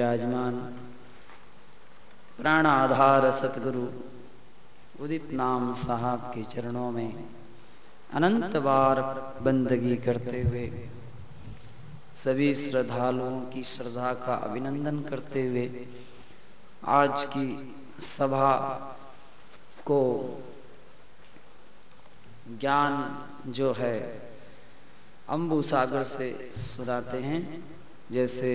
विराजमान। प्राण आधार सतगुरु उदित नाम साहब के चरणों में अनंत बार बंदगी करते हुए, सभी श्रद्धालुओं की श्रद्धा का अभिनंदन करते हुए, आज की सभा को ज्ञान जो है अम्बु सागर से सुनाते हैं। जैसे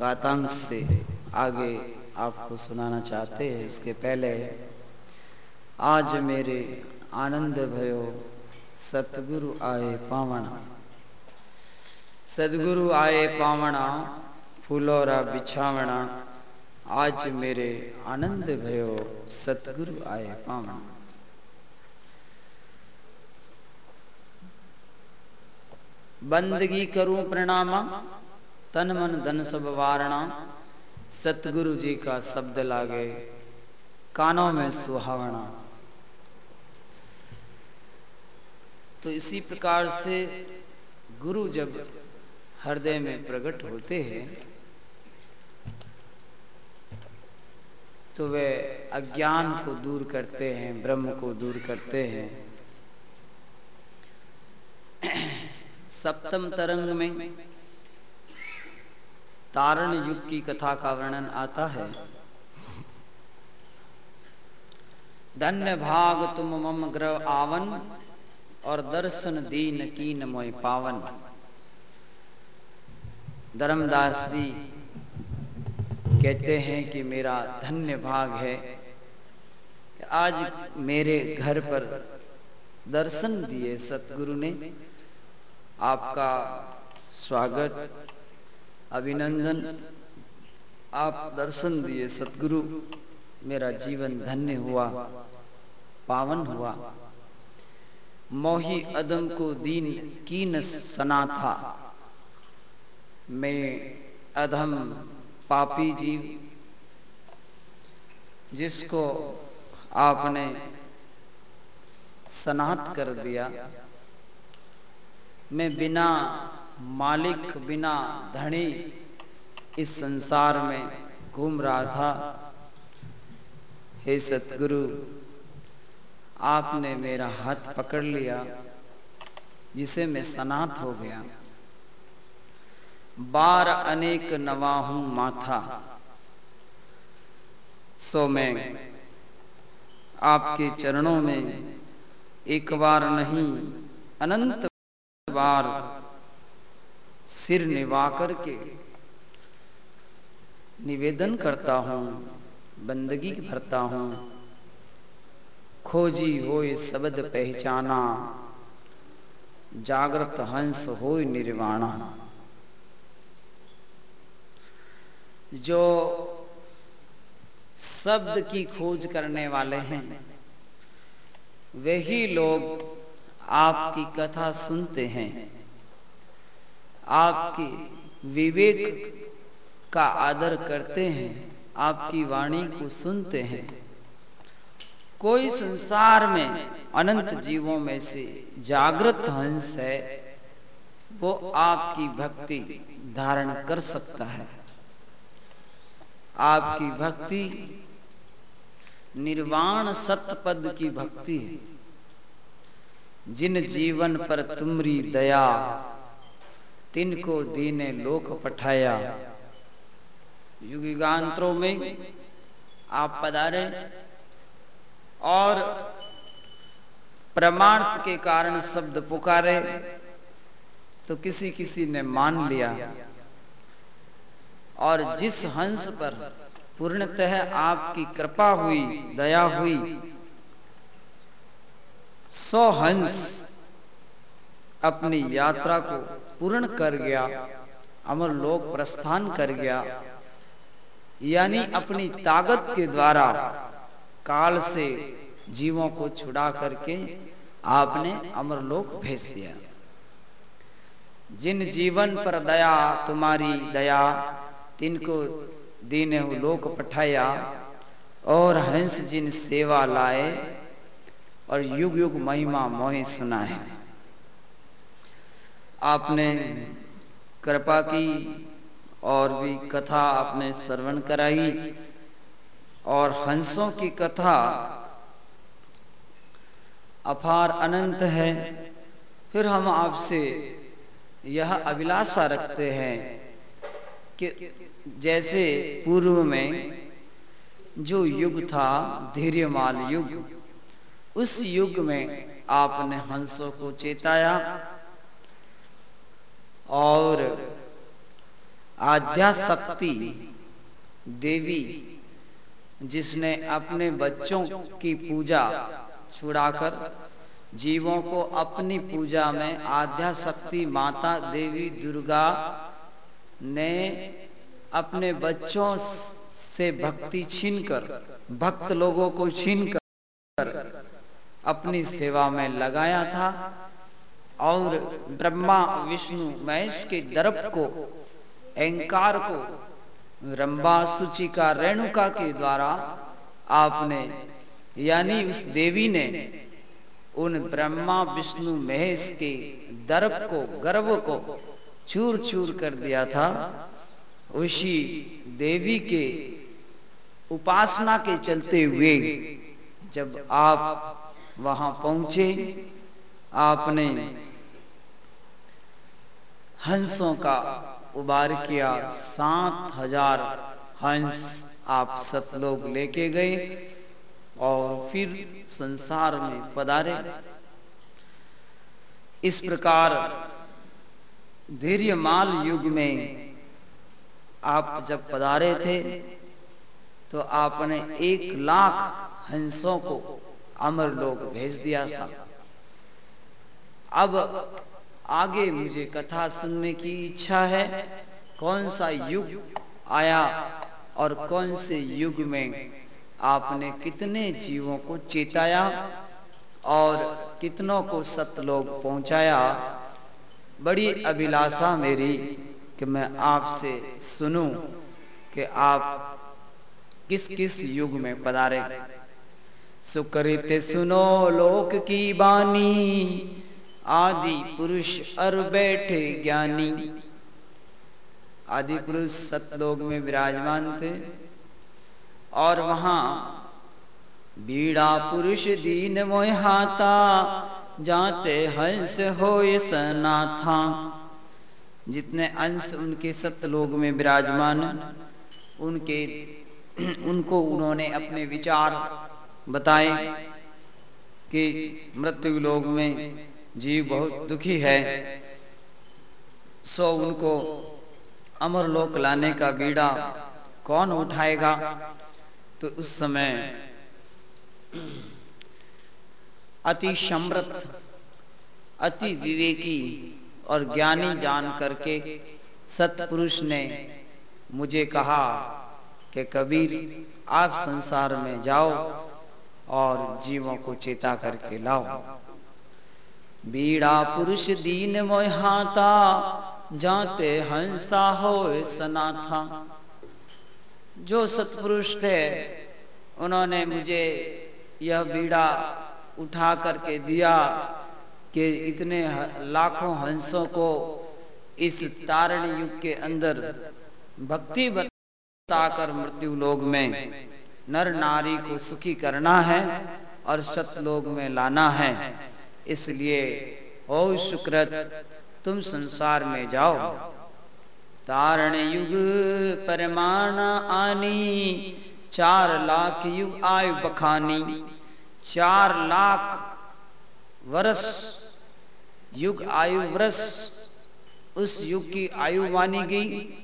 गातांश से आगे आपको सुनाना चाहते हैं। इसके पहले, आज मेरे आनंद भयो, सतगुरु आए पावना। सदगुरु आए पावना फूलोरा बिछावना, आज मेरे आनंद भयो, सतगुरु आए पावना। बंदगी करूँ प्रणामा तन मन धन सब वारणा। सतगुरु जी का शब्द लागे, कानों में सुहावना। तो इसी प्रकार से गुरु जब हृदय में प्रकट होते हैं तो वे अज्ञान को दूर करते हैं, ब्रह्म को दूर करते हैं। सप्तम तरंग में तारण युग की कथा का वर्णन आता है। धन्य भाग तुम मम ग्रह आवन और दर्शन दीन कीन मोय पावन। धर्मदास जी कहते हैं कि मेरा धन्य भाग है कि आज मेरे घर पर दर्शन दिए सतगुरु ने। आपका स्वागत। अभिनंदन। आप दर्शन दिए सतगुरु मेरा जीवन धन्य हुआ, पावन हुआ। मोही अदम को दीन कीन सना था। मैं अधम पापी जीव, जिसको आपने सनात कर दिया। मैं बिना मालिक बिना धनी इस संसार में घूम रहा था। हे सतगुरु, आपने मेरा हाथ पकड़ लिया, जिसे मैं सनात हो गया। बार अनेक नवाहू माथा, सो मैं आपके चरणों में एक बार नहीं, अनंत बार सिर निभा करके निवेदन करता हूँ, बंदगी भरता हूँ। खोजी हो शब्द पहचाना, जागृत हंस हो निर्वाणा। जो शब्द की खोज करने वाले हैं, वही लोग आपकी कथा सुनते हैं। आपके विवेक का आदर करते हैं, आपकी वाणी को सुनते हैं। कोई संसार में अनंत जीवों में से जागृत हंस है, वो आपकी भक्ति धारण कर सकता है। आपकी भक्ति निर्वाण सतपद की भक्ति है। जिन जीवन पर तुमरी दया तिनको दीने लोक पठाया। युगांतरों में आप पधारे और प्रमार्थ के कारण शब्द पुकारे तो किसी किसी ने मान लिया। और जिस हंस पर पूर्णतः आपकी कृपा हुई, दया हुई, सौ हंस अपनी यात्रा को पूर्ण कर गया, अमर लोक प्रस्थान कर गया। यानी अपनी ताकत के द्वारा काल से जीवों को छुड़ा करके आपने अमर लोक भेज दिया। जिन जीवन पर दया, तुम्हारी दया, तिनको दीने लोक पठाया और हंस जिन सेवा लाए और युग युग महिमा मोहि सुना है आपने कृपा की और भी कथा आपने श्रवण कराई और हंसों की कथा अपार अनंत है। फिर हम आपसे यह अभिलाषा रखते हैं कि जैसे पूर्व में जो युग था, धैर्यमाल युग, उस युग में आपने हंसों को चेताया और आध्या शक्ति देवी, जिसने अपने बच्चों की पूजा छुड़ाकर जीवों को अपनी पूजा में आध्या शक्ति माता देवी दुर्गा ने अपने बच्चों से भक्ति छीनकर, भक्त लोगों को छीनकर अपनी सेवा में लगाया था। और ब्रह्मा, विष्णु, महेश के दर्प को, अहंकार को रंबा सुचिका रेणुका के द्वारा आपने, यानी उस देवी ने, उन ब्रह्मा, विष्णु, महेश के दर्प को, गर्व को चूर चूर कर दिया था। उसी देवी के उपासना के चलते हुए जब आप वहाँ पहुँचे आपने हंसों का उबार किया, सात हज़ार हंस आप सतलोग लेके गए और फिर संसार में पधारे। इस प्रकार धैर्यमाल युग में आप जब पधारे थे तो आपने एक लाख हंसों को अमर लोग भेज दिया था। अब आगे मुझे कथा सुनने की इच्छा है। कौन सा युग आया और कौन से युग में आपने कितने जीवों को चेताया और कितनों को सतलोक पहुँचाया? बड़ी अभिलाषा मेरी कि मैं आपसे सुनूं कि आप किस किस युग में पधारे। सुकृत सुनो लोक की बानी आदि पुरुष अर बैठे ज्ञानी। आदि पुरुष सतलोक में विराजमान थे और वहाँ बीड़ा पुरुष दीन मोहाता जाते हंस हो सना था जितने अंश उनके सतलोक में विराजमान, उनके, उनको उन्होंने अपने विचार बताए कि मृत्यु लोग में जीव बहुत दुखी है, सो उनको अमर लोक लाने का बीड़ा कौन उठाएगा? तो उस समय अति समृत अति विवेकी और ज्ञानी जान करके सतपुरुष ने मुझे कहा कि कबीर, आप संसार में जाओ और जीवों को चेता करके लाओ। बीड़ा पुरुष दीन मोहाता जाते हंसा हो सना था जो सतपुरुष थे, उन्होंने मुझे यह बीड़ा उठा करके दिया कि इतने लाखों हंसों को इस तारण युग के अंदर भक्ति बताकर मृत्यु लोग में नर नारी को सुखी करना है और सतलोग में लाना है। इसलिए, ओ सुकृत, तुम संसार में जाओ। तारण युग परमान आनी, चार लाख युग आयु बखानी। चार लाख वर्ष युग आयु वर्ष उस युग की आयु मानी गई।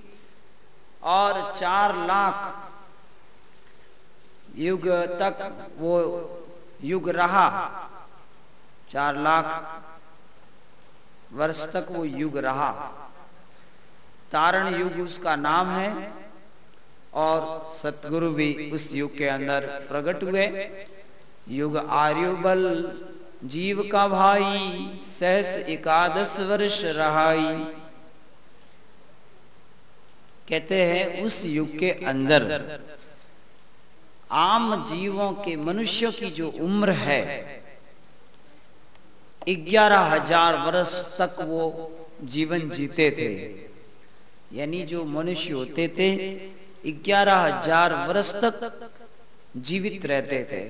और चार लाख युग तक वो युग रहा। चार लाख वर्ष तक वो युग रहा। तारण युग उसका नाम है और सतगुरु भी उस युग के अंदर प्रकट हुए। युग आर्युबल, जीव का भाई, सहस एकादश वर्ष रहाई। कहते हैं उस युग के अंदर आम जीवों के मनुष्यों की जो उम्र है ग्यारह हज़ार वर्ष तक वो जीवन जीते थे। यानी जो मनुष्य होते थे, ग्यारह हज़ार वर्ष तक जीवित रहते थे।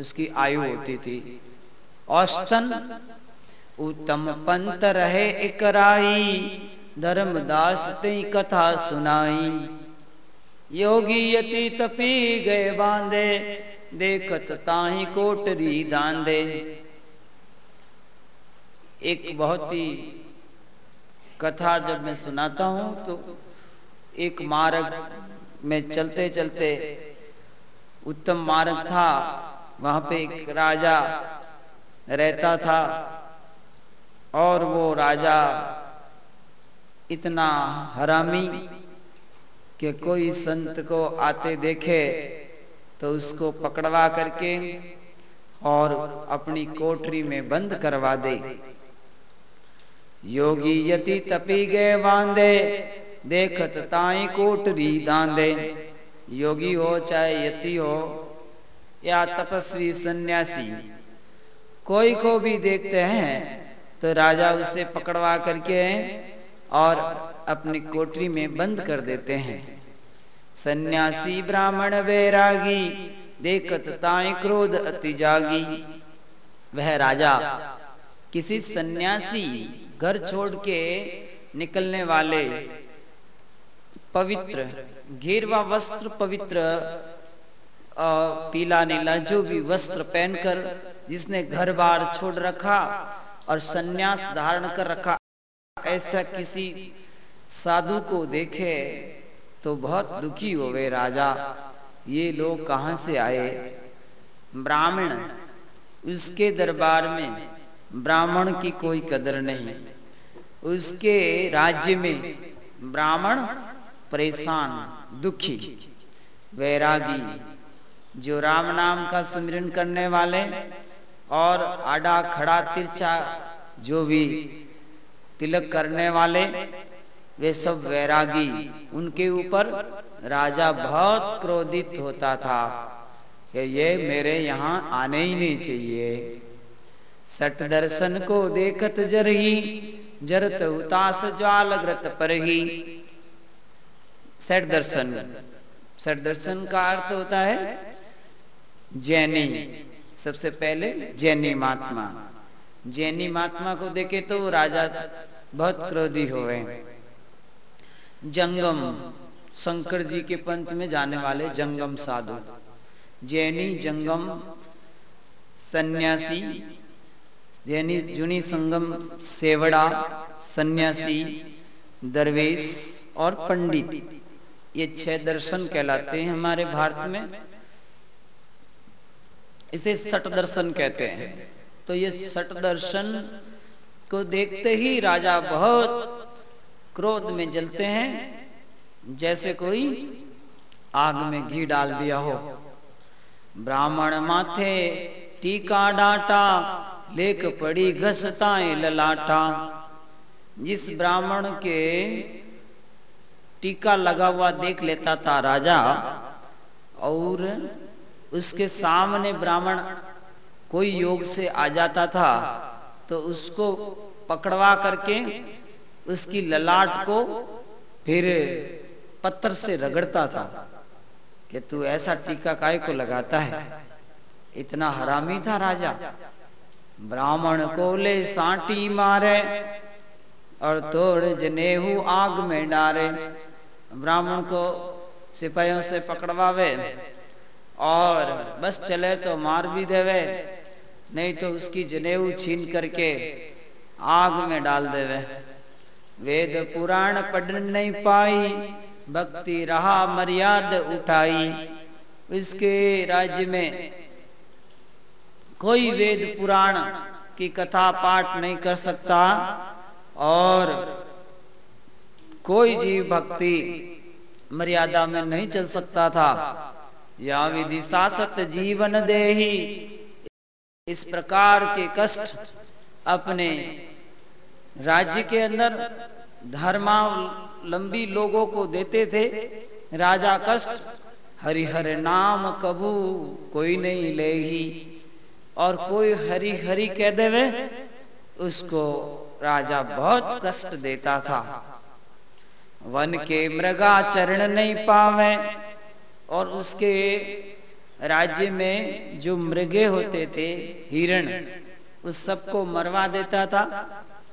उसकी आयु होती थी। औस्तन, उत्तम पंत रहे इकराई धर्मदास ते कथा सुनाई। योगी यति तपी गए बांधे, देखत ताही कोटरी दांधे एक बहुत ही कथा जब मैं सुनाता हूँ तो एक मार्ग में चलते चलते उत्तम मार्ग था। वहाँ पे एक राजा रहता था और वो राजा इतना हरामी कि कोई संत को आते देखे तो उसको पकड़वा करके और अपनी कोठरी में बंद करवा दे। योगी यति तपी गए बांधे देखत ताई कोटरी दांधे योगी हो चाहे यति हो, या तपस्वी सन्यासी। कोई को भी देखते हैं तो राजा उसे पकड़वा करके और अपनी कोटरी में बंद कर देते हैं। सन्यासी ब्राह्मण वैरागी, देखत ताई क्रोध अति जागी। वह राजा, किसी सन्यासी घर छोड़ के निकलने वाले पवित्र, घेरवा वस्त्र पवित्र पीला नीला जो भी वस्त्र पहनकर जिसने घर बार छोड़ रखा और सन्यास धारण कर रखा, ऐसा किसी साधु को देखे तो बहुत दुखी हो राजा। ये लोग कहाँ से आए? ब्राह्मण, उसके दरबार में ब्राह्मण की कोई कदर नहीं। उसके राज्य में ब्राह्मण परेशान, दुखी, वैरागी, जो राम नाम का स्मरण करने वाले और आडा, खड़ा, तिरछा, जो भी तिलक करने वाले, वे सब वैरागी। उनके ऊपर राजा बहुत क्रोधित होता था कि ये मेरे यहाँ आने ही नहीं चाहिए। सट दर्शन को देखत जरही, जरत उतास ज्वाल ग्रत परही। सट दर्शन सट दर्शन का अर्थ होता है जैनी। सबसे पहले जैनी महात्मा। जैनी महात्मा को देखे तो राजा बहुत क्रोधी हो गए जंगम, शंकर जी के पंथ में जाने वाले जंगम साधु। जैनी जंगम सन्यासी जैनी जुनी संगम सेवड़ा, सन्यासी, दरवेश और पंडित। ये छह दर्शन कहलाते हैं हमारे भारत में। इसे सट दर्शन कहते हैं। तो ये सट दर्शन को देखते ही राजा बहुत क्रोध में जलते हैं, जैसे कोई आग में घी डाल दिया हो। ब्राह्मण माथे टीका डांटा लेक पड़ी घसताए ललाटा। जिस ब्राह्मण के टीका लगा हुआ देख लेता था राजा, और उसके सामने ब्राह्मण कोई योग से आ जाता था तो उसको पकड़वा करके उसकी ललाट को फिर पत्थर से रगड़ता था कि तू ऐसा टीका काय को लगाता है? इतना हरामी था राजा। ब्राह्मण को ले सांटी मारे और तोड़ जनेहू आग में डारे। ब्राह्मण को सिपाहियों से पकड़वावे और बस चले तो मार भी देवे, नहीं तो उसकी जनेऊ छीन करके आग में डाल देवे। वेद पुराण पढ़ नहीं पाई, भक्ति रहा मर्याद उठाई। इसके राज्य में कोई वेद पुराण की कथा पाठ नहीं कर सकता और कोई जीव भक्ति मर्यादा में नहीं चल सकता था। या विधि शासत जीवन दे ही इस प्रकार के कष्ट अपने राज्य के अंदर धर्मावलंबी लोगों को देते थे। राजा कष्ट, हरिहर नाम कबू कोई नहीं ले ही और कोई हरी हरी कह देवे, उसको राजा बहुत कष्ट देता था। वन के मृगा चरण नहीं पावे और उसके राज्य में जो मृगे होते थे, हिरण, उस सबको मरवा देता था।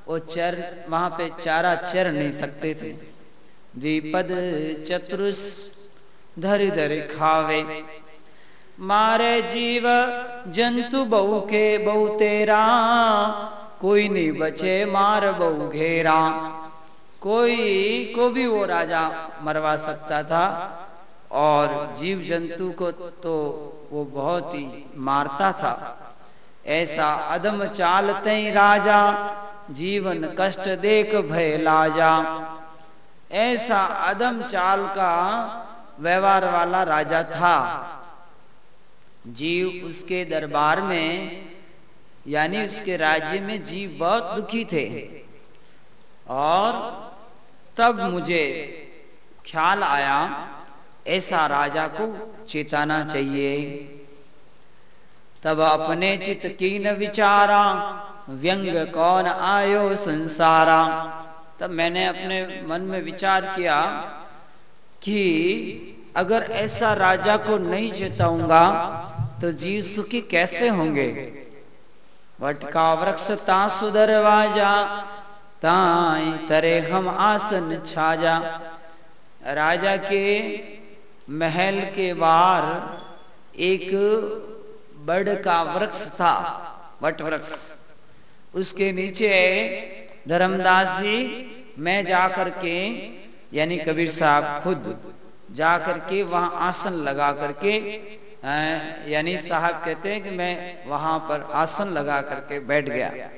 वो चर, वहाँ पे चारा चर नहीं सकते थे। द्विपद चतुरुष धर धर खावे। मारे जीव जंतु बहु के बहु तेरा, कोई नहीं बचे मार बहु घेरा। कोई को भी वो राजा मरवा सकता था, और जीव जंतु को तो वो बहुत ही मारता था। ऐसा अदम चालते राजा, जीवन कष्ट देख भय लाजा। ऐसा अदम चाल का व्यवहार वाला राजा था। जीव उसके दरबार में, यानी उसके राज्य में जीव बहुत दुखी थे। और तब मुझे ख्याल आया, ऐसा राजा को चेताना चाहिए। तब अपने चित की न विचारा, व्यंग कौन आयो संसारा। तब मैंने अपने मन में विचार किया कि अगर ऐसा राजा को नहीं चेताऊँगा तो जीव सुखी कैसे होंगे? वटका वृक्ष ता सुदरवाजा ताई तरे हम आसन छाजा। राजा के महल के बाहर एक बड़ का वृक्ष था वट वृक्ष। उसके नीचे धर्मदास जी मैं जाकर के यानी कबीर साहब खुद जाकर के वहाँ आसन लगा करके यानी साहब कहते हैं कि मैं वहाँ पर आसन लगा करके बैठ गया।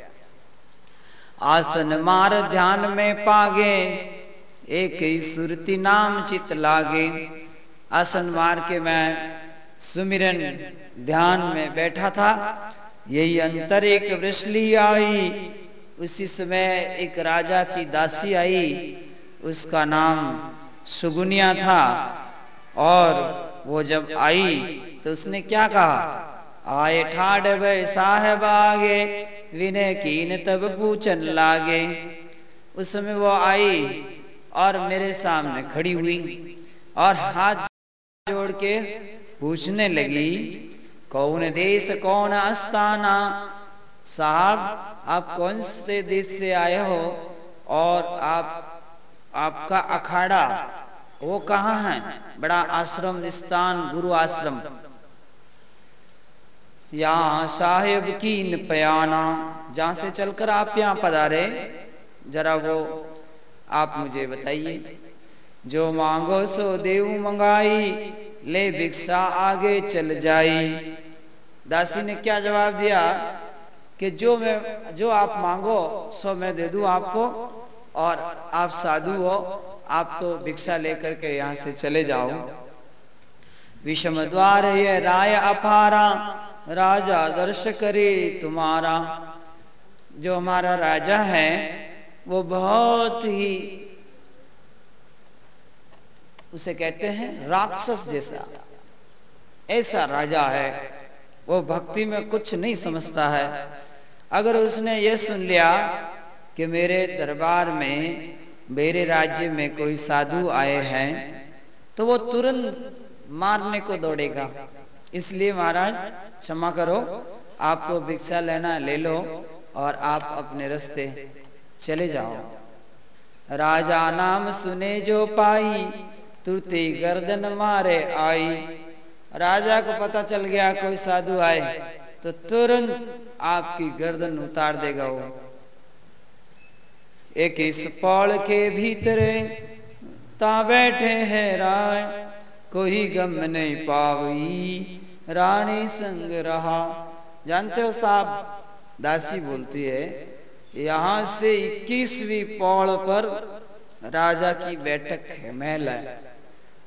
आसन मार ध्यान में पागे, एक ही सुरती नाम चित लागे। आसन मार के मैं सुमिरन ध्यान में बैठा था। यही अंतर एक वृषली आई। उसी समय एक राजा की दासी आई। उसका नाम सुगुनिया था। और वो जब आई तो उसने क्या कहा? आए ठाड भय साहेब आगे, विनय कीन तब पूछन लागे। उस समय वो आई और मेरे सामने खड़ी हुई और हाथ जोड़ के पूछने लगी, कौन देश, कौन अस्ताना साहब, आप कौन से देश से आए हो और आप, आपका अखाड़ा, वो कहाँ है? बड़ा आश्रम स्थान गुरु आश्रम। यहाँ साहेब की पयाना। जहाँ से चलकर आप यहाँ पधारे, जरा वो आप मुझे बताइए। जो मांगो सो देव मंगाई, ले भिक्षा आगे चल जाई। दासी ने क्या जवाब दिया कि जो मैं, जो आप मांगो, सो मैं दे दूँ आपको, और आप साधु हो, आप तो भिक्षा लेकर के यहाँ से चले जाओ। विषम द्वार ये राय अपारा राजा दर्श करे तुम्हारा। जो हमारा राजा है, वो बहुत ही उसे कहते हैं राक्षस जैसा। ऐसा राजा है, वो भक्ति में कुछ नहीं समझता है। अगर उसने ये सुन लिया कि मेरे दरबार में, मेरे राज्य में कोई साधु आए हैं तो वो तुरंत मारने को दौड़ेगा। इसलिए महाराज, क्षमा करो, आपको भिक्षा लेना ले लो और आप अपने रास्ते चले जाओ। राजा नाम सुने जो पाई, तुरती गर्दन मारे आई। राजा को पता चल गया, कोई साधु आए तो तुरंत आपकी गर्दन उतार देगा वो। एक इस पौड़ के भीतर ता बैठे हैं राय, कोई गम नहीं पावी रानी संग रहा। जानते हो साहब, दासी बोलती है, यहाँ से इक्कीसवीं पौड़ पर राजा की बैठक है, महल है।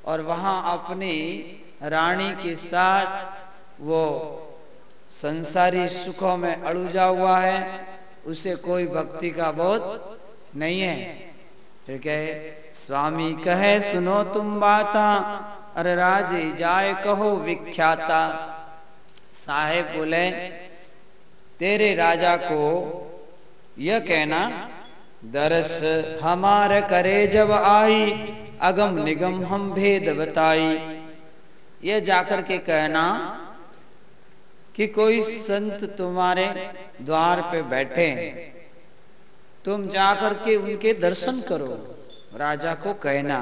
और वहाँ अपनी रानी के साथ वो संसारी सुखों में अड़ुजा हुआ है, उसे कोई भक्ति का बोध नहीं है। ठीक है स्वामी कहे, सुनो तुम बाता अरे राजे, जाए कहो विख्याता। साहेब बोले, तेरे राजा को यह कहना, दरस हमार करे जब आई, अगम निगम हम भेद बताई। ये जाकर के कहना कि कोई संत तुम्हारे द्वार पे बैठे, तुम जाकर के उनके दर्शन करो, राजा को कहना।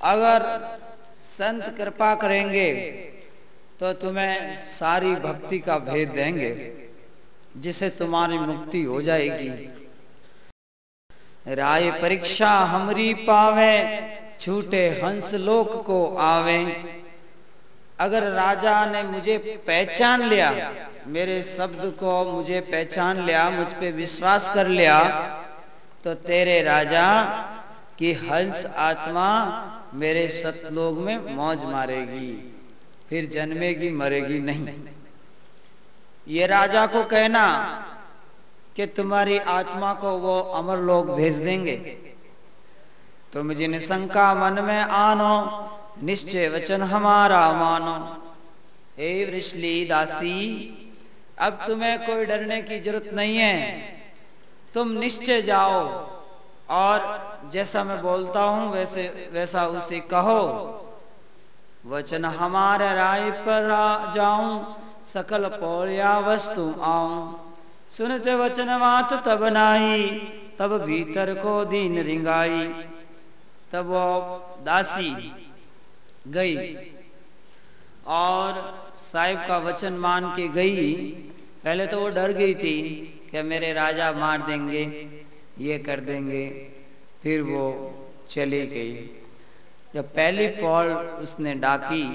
अगर संत कृपा करेंगे तो तुम्हें सारी भक्ति का भेद देंगे जिसे तुम्हारी मुक्ति हो जाएगी। राय परीक्षा हमरी पावे छूटे हंस लोक को आवे। अगर राजा ने मुझे पहचान लिया, मेरे शब्द को मुझे पहचान लिया, मुझ पे विश्वास कर लिया तो तेरे राजा की हंस आत्मा मेरे सतलोग में मौज मारेगी, फिर जन्मेगी, मरेगी नहीं। ये राजा को कहना कि तुम्हारी आत्मा को वो अमर लोग भेज देंगे। तुम जिन शंका मन में आनो, निश्चय वचन हमारा मानो। हे वृषली दासी, अब तुम्हें कोई डरने की ज़रूरत नहीं है। तुम निश्चय जाओ और जैसा मैं बोलता हूँ, वैसे, वैसा उसे कहो। वचन हमारे राय पर जाऊँ, सकल पौया वस्तु आऊँ। सुनते वचन मात तब नाई, तब भीतर को दीन रिंगाई। तब वो दासी गई और साहिब का वचन मान के गई। पहले तो वो डर गई थी कि मेरे राजा मार देंगे, ये कर देंगे। फिर वो चली गई। जब पहली पौड़ उसने डाकी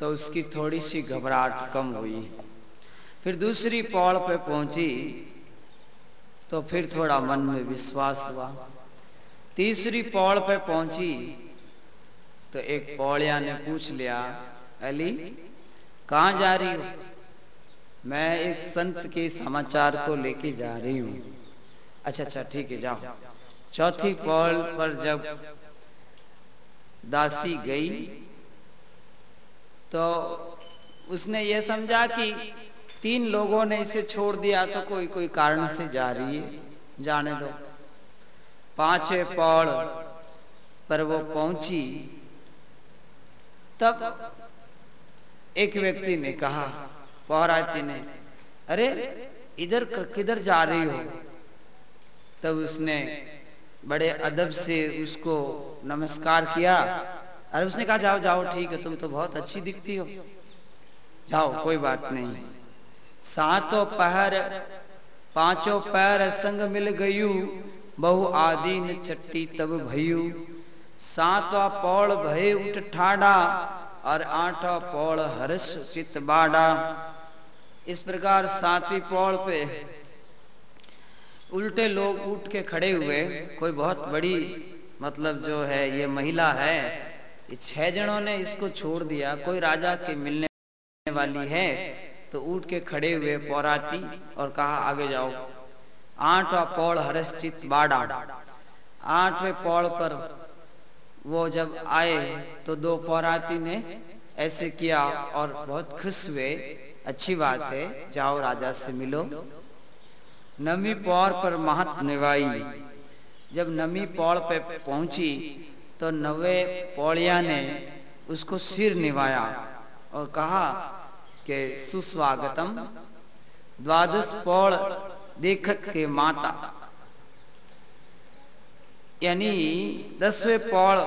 तो उसकी थोड़ी सी घबराहट कम हुई। फिर दूसरी पौड़ पे पहुँची तो फिर थोड़ा मन में विश्वास हुआ। तीसरी पौड़ पे पहुँची तो एक पौड़िया ने पूछ लिया, अली, कहाँ जा रही हो? मैं एक संत के समाचार को लेके जा रही हूँ। अच्छा अच्छा ठीक है जाओ। चौथी पौड़ पर जब दासी गई तो उसने ये समझा कि तीन लोगों ने इसे छोड़ दिया तो कोई कोई कारण से जा रही है जाने दो। पांचवे पौड़ पर वो पहुँची। तब एक व्यक्ति ने कहा पौराती ने अरे इधर किधर जा रही हो? तब उसने बड़े अदब से उसको नमस्कार किया। अरे उसने कहा, जाओ जाओ, ठीक है, तुम तो बहुत अच्छी दिखती हो। जाओ, कोई बात नहीं। सातों पहर, पाँचों पैर संग मिल गयू, बहु आदीन चट्टी तब भयू। सातवा पौड़ भय उठ ठाडा, और आठवा पौड़ हर्ष चित बाड़ा। इस प्रकार सातवीं पौड़ पे उल्टे लोग उठ के खड़े हुए, कोई बहुत बड़ी मतलब जो है, ये महिला है छह जनों ने इसको छोड़ दिया, कोई राजा के मिलने वाली है तो उठ के खड़े हुए पौराती और कहा, आगे जाओ। आठवा पौड़ हरश्चित बाड़ा। आठवें पौड़ पर वो जब आए तो दो पौराती ने ऐसे किया और बहुत खुश हुए, अच्छी बात है, जाओ राजा से मिलो। नमी पौर पर महत निवाई जब नमी पौड़ पे पहुँची तो नवे पौड़िया ने उसको सिर निभाया और कहा कि सुस्वागतम। द्वादश पौड़ देखत के माता। यानी दसवें पौड़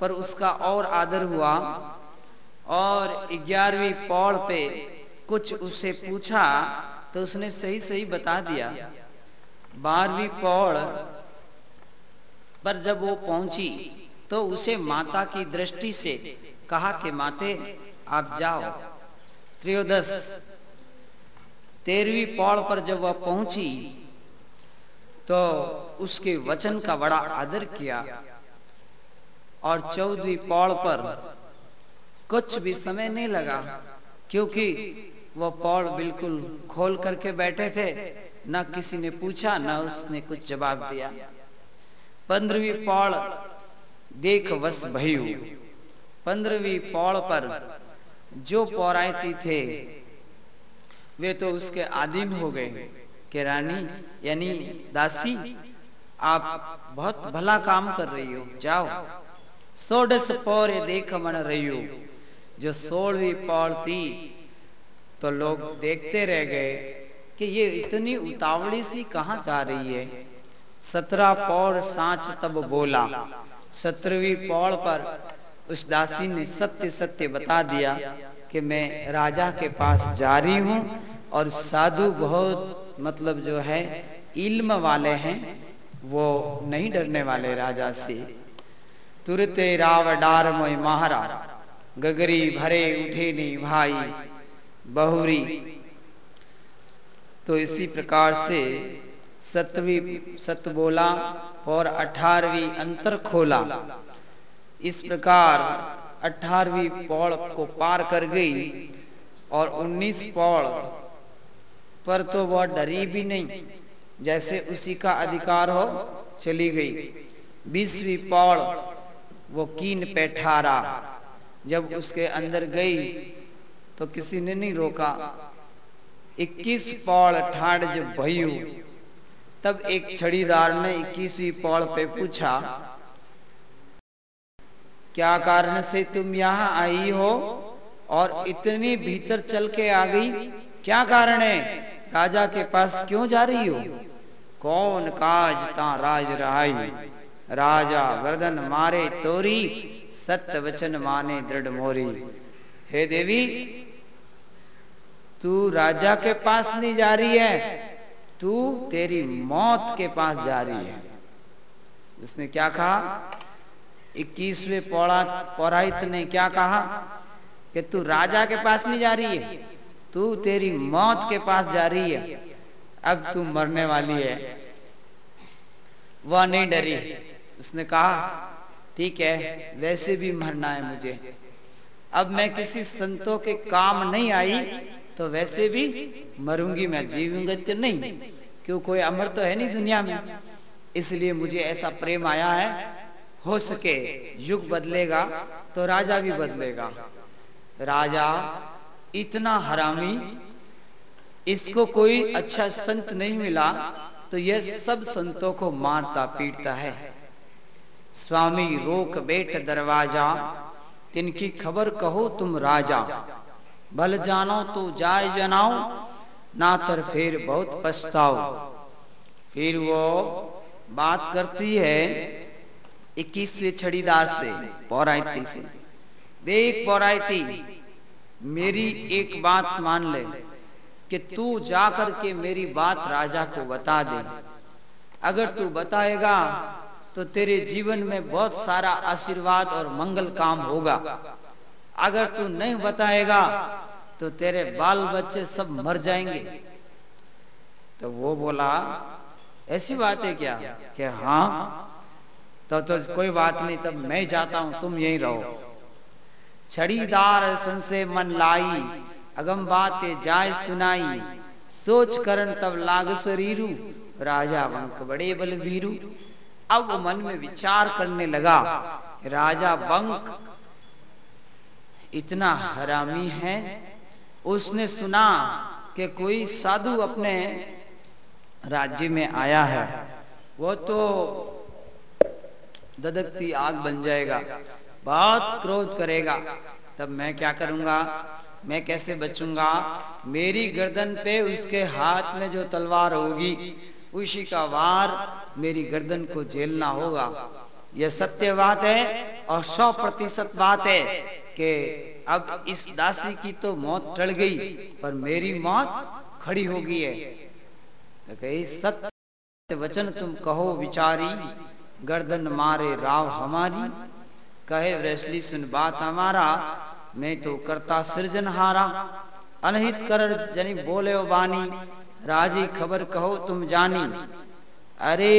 पर उसका और आदर हुआ और ग्यारहवीं पौड़ पे कुछ उसे पूछा तो उसने सही सही बता दिया। बारहवीं पौड़ पर जब वो पहुँची तो उसे माता की दृष्टि से कहा कि, माते, आप जाओ। त्रयोदश, तेरहवीं पौड़ पर जब वह पहुँची तो उसके वचन का बड़ा आदर किया। और चौदहवीं पौड़ पर कुछ भी समय नहीं लगा, क्योंकि वो पौड़ बिल्कुल खोल करके बैठे थे। न किसी ने पूछा, न उसने कुछ जवाब दिया। पंद्रहवीं पौड़, देख वस भयु। पंद्रहवीं पौड़ पर जो पौरायती थे, वे तो उसके आधीन हो गए कि रानी, यानी दासी, आप बहुत भला काम कर रही हो, जाओ। सोडस पौरे देख मन रही हो जो सोलहवीं पौड़ थी तो लोग देखते रह गए कि ये इतनी उतावली सी कहाँ जा रही है। सत्रह पौड़ सांच तब बोला। सत्रहवीं पौड़ पर उस दासी ने सत्य सत्य बता दिया कि मैं राजा के पास जा रही हूँ और साधु बहुत मतलब जो है इल्म वाले हैं, वो नहीं डरने वाले राजा से। तुरते राव डार मोय महारा गगरी भरे उठे नहीं भाई। बहुरी। तो इसी प्रकार से सतवी सत बोला और अठारहवीं अंतर खोला। इस प्रकार अठारहवीं पौड़ को पार कर गई और उन्नीस पौड़ पर तो वह डरी भी नहीं, जैसे उसी का अधिकार हो, चली गई। बीसवीं पौड़ वो कीन पे ठारा, जब उसके अंदर गई तो किसी ने नहीं रोका। इक्कीस पौड़ ठाड़ जब भयू। तब एक छड़ीदार ने इक्कीसवीं पौड़ पे पूछा, क्या कारण से तुम यहाँ आई हो और इतनी भीतर चल के आ गई? क्या कारण है? राजा के पास क्यों जा रही हो? कौन काज ता राज रहाई? राजा गर्दन मारे तोरी, सत्य वचन माने दृढ़ मोरी। हे देवी तू राजा के पास नहीं जा रही है, तू तेरी मौत के पास जा रही है। उसने क्या कहा? इक्कीसवें पौड़ा पौराहित ने क्या कहा? कि तू राजा के पास नहीं जा रही है, तू तेरी मौत के पास जा रही है। अब तू मरने वाली है। वह नहीं डरी। उसने कहा, ठीक है, वैसे भी मरना है मुझे। अब मैं किसी संतों के काम नहीं आई तो वैसे भी मरूँगी मैं जीवूँगा तो नहीं, क्यों कोई अमर तो है नहीं दुनिया में। इसलिए मुझे ऐसा प्रेम आया है, हो सके युग बदलेगा तो राजा भी बदलेगा। राजा इतना हरामी, इसको कोई अच्छा संत नहीं मिला तो यह सब संतों को मारता पीटता है। स्वामी रोक बेट दरवाज़ा, तिनकी खबर कहो तुम राजा। भल जानो तो जाय जनाओ, ना तर फिर बहुत पछताओ। फिर वो बात करती है इक्कीसवें छड़ीदार से पौरायती से। देख पौरायती मेरी एक बात मान ले कि तू जाकर के मेरी बात राजा को बता दे। अगर तू बताएगा तो तेरे जीवन में बहुत सारा आशीर्वाद और मंगल काम होगा। अगर तू नहीं बताएगा तो तेरे बाल बच्चे सब मर जाएँगे। तो वो बोला, ऐसी बात है क्या? कि हाँ तो तो कोई बात नहीं, तब मैं जाता हूँ, तुम यहीं रहो। छड़ीदार संसे मन लाई, अगम बातें जाय सुनाई। सोच करन तब लाग शरीरु, राजा वंक बड़े बलवीरु अब मन में विचार करने लगा, राजा बंक इतना हरामी है। उसने सुना कि कोई साधु अपने राज्य में आया है। वो तो ददकती आग बन जाएगा, बहुत क्रोध करेगा। तब मैं क्या करूँगा? मैं कैसे बचूँगा? मेरी गर्दन पे उसके हाथ में जो तलवार होगी, उसी का वार मेरी गर्दन को झेलना होगा। यह सत्य बात है और सौ प्रतिशत बात है। कि अब इस दासी की तो मौत टल गई, पर मेरी मौत खड़ी हो गई है। तो कही सत्य वचन तुम कहो विचारी, गर्दन मारे राव हमारी। कहे वृष्लि सुन बात हमारा, मैं तो करता सृजन हारा। अनहित कर जनी बोले बानी, राज़ी खबर कहो तुम जानी। अरे,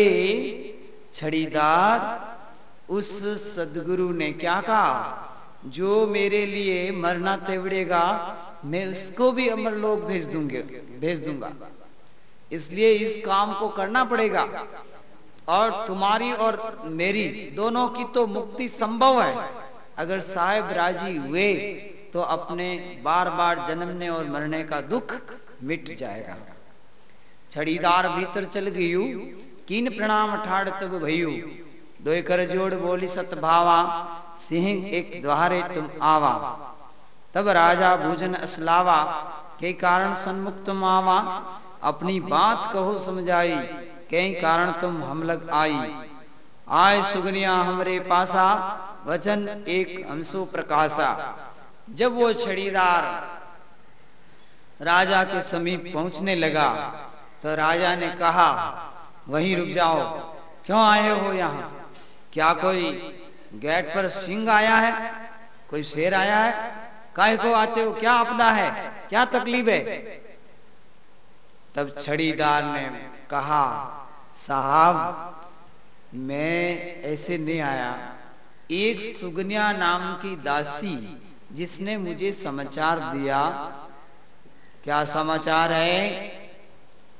छड़ीदार, उस सदगुरु ने क्या कहा? जो मेरे लिए मरना तेवड़ेगा, मैं उसको भी अमर लोग भेज दूँगे, भेज दूँगा। इसलिए इस काम को करना पड़ेगा। और तुम्हारी और मेरी दोनों की तो मुक्ति संभव है। अगर साहेब राज़ी हुए तो अपने बार बार जन्मने और मरने का दुख मिट जाएगा। छड़ीदार भीतर चल गयू, कीन प्रणाम ठाड़ तब भयू। दो कर जोड़ बोली सत भावा सिंह एक द्वारे तुम आवा। तब राजा भोजन असलावा, के कारण सन्मुख तुम आवा। अपनी बात कहो समझाई, कई कारण तुम हम लग आई। आय सुगनिया हमरे पासा, वचन एक हमसो प्रकाशा। जब वो छड़ीदार राजा के समीप पहुँचने लगा तो राजा ने कहा, वहीं रुक जाओ। क्यों आए हो यहाँ? क्या कोई गेट पर सिंह आया है, कोई शेर आया है? काय को आते हो? क्या आपदा है? क्या तकलीफ़ है? तब छड़ीदार ने कहा, साहब, मैं ऐसे नहीं आया। एक सुगनिया नाम की दासी जिसने मुझे समाचार दिया। क्या समाचार है?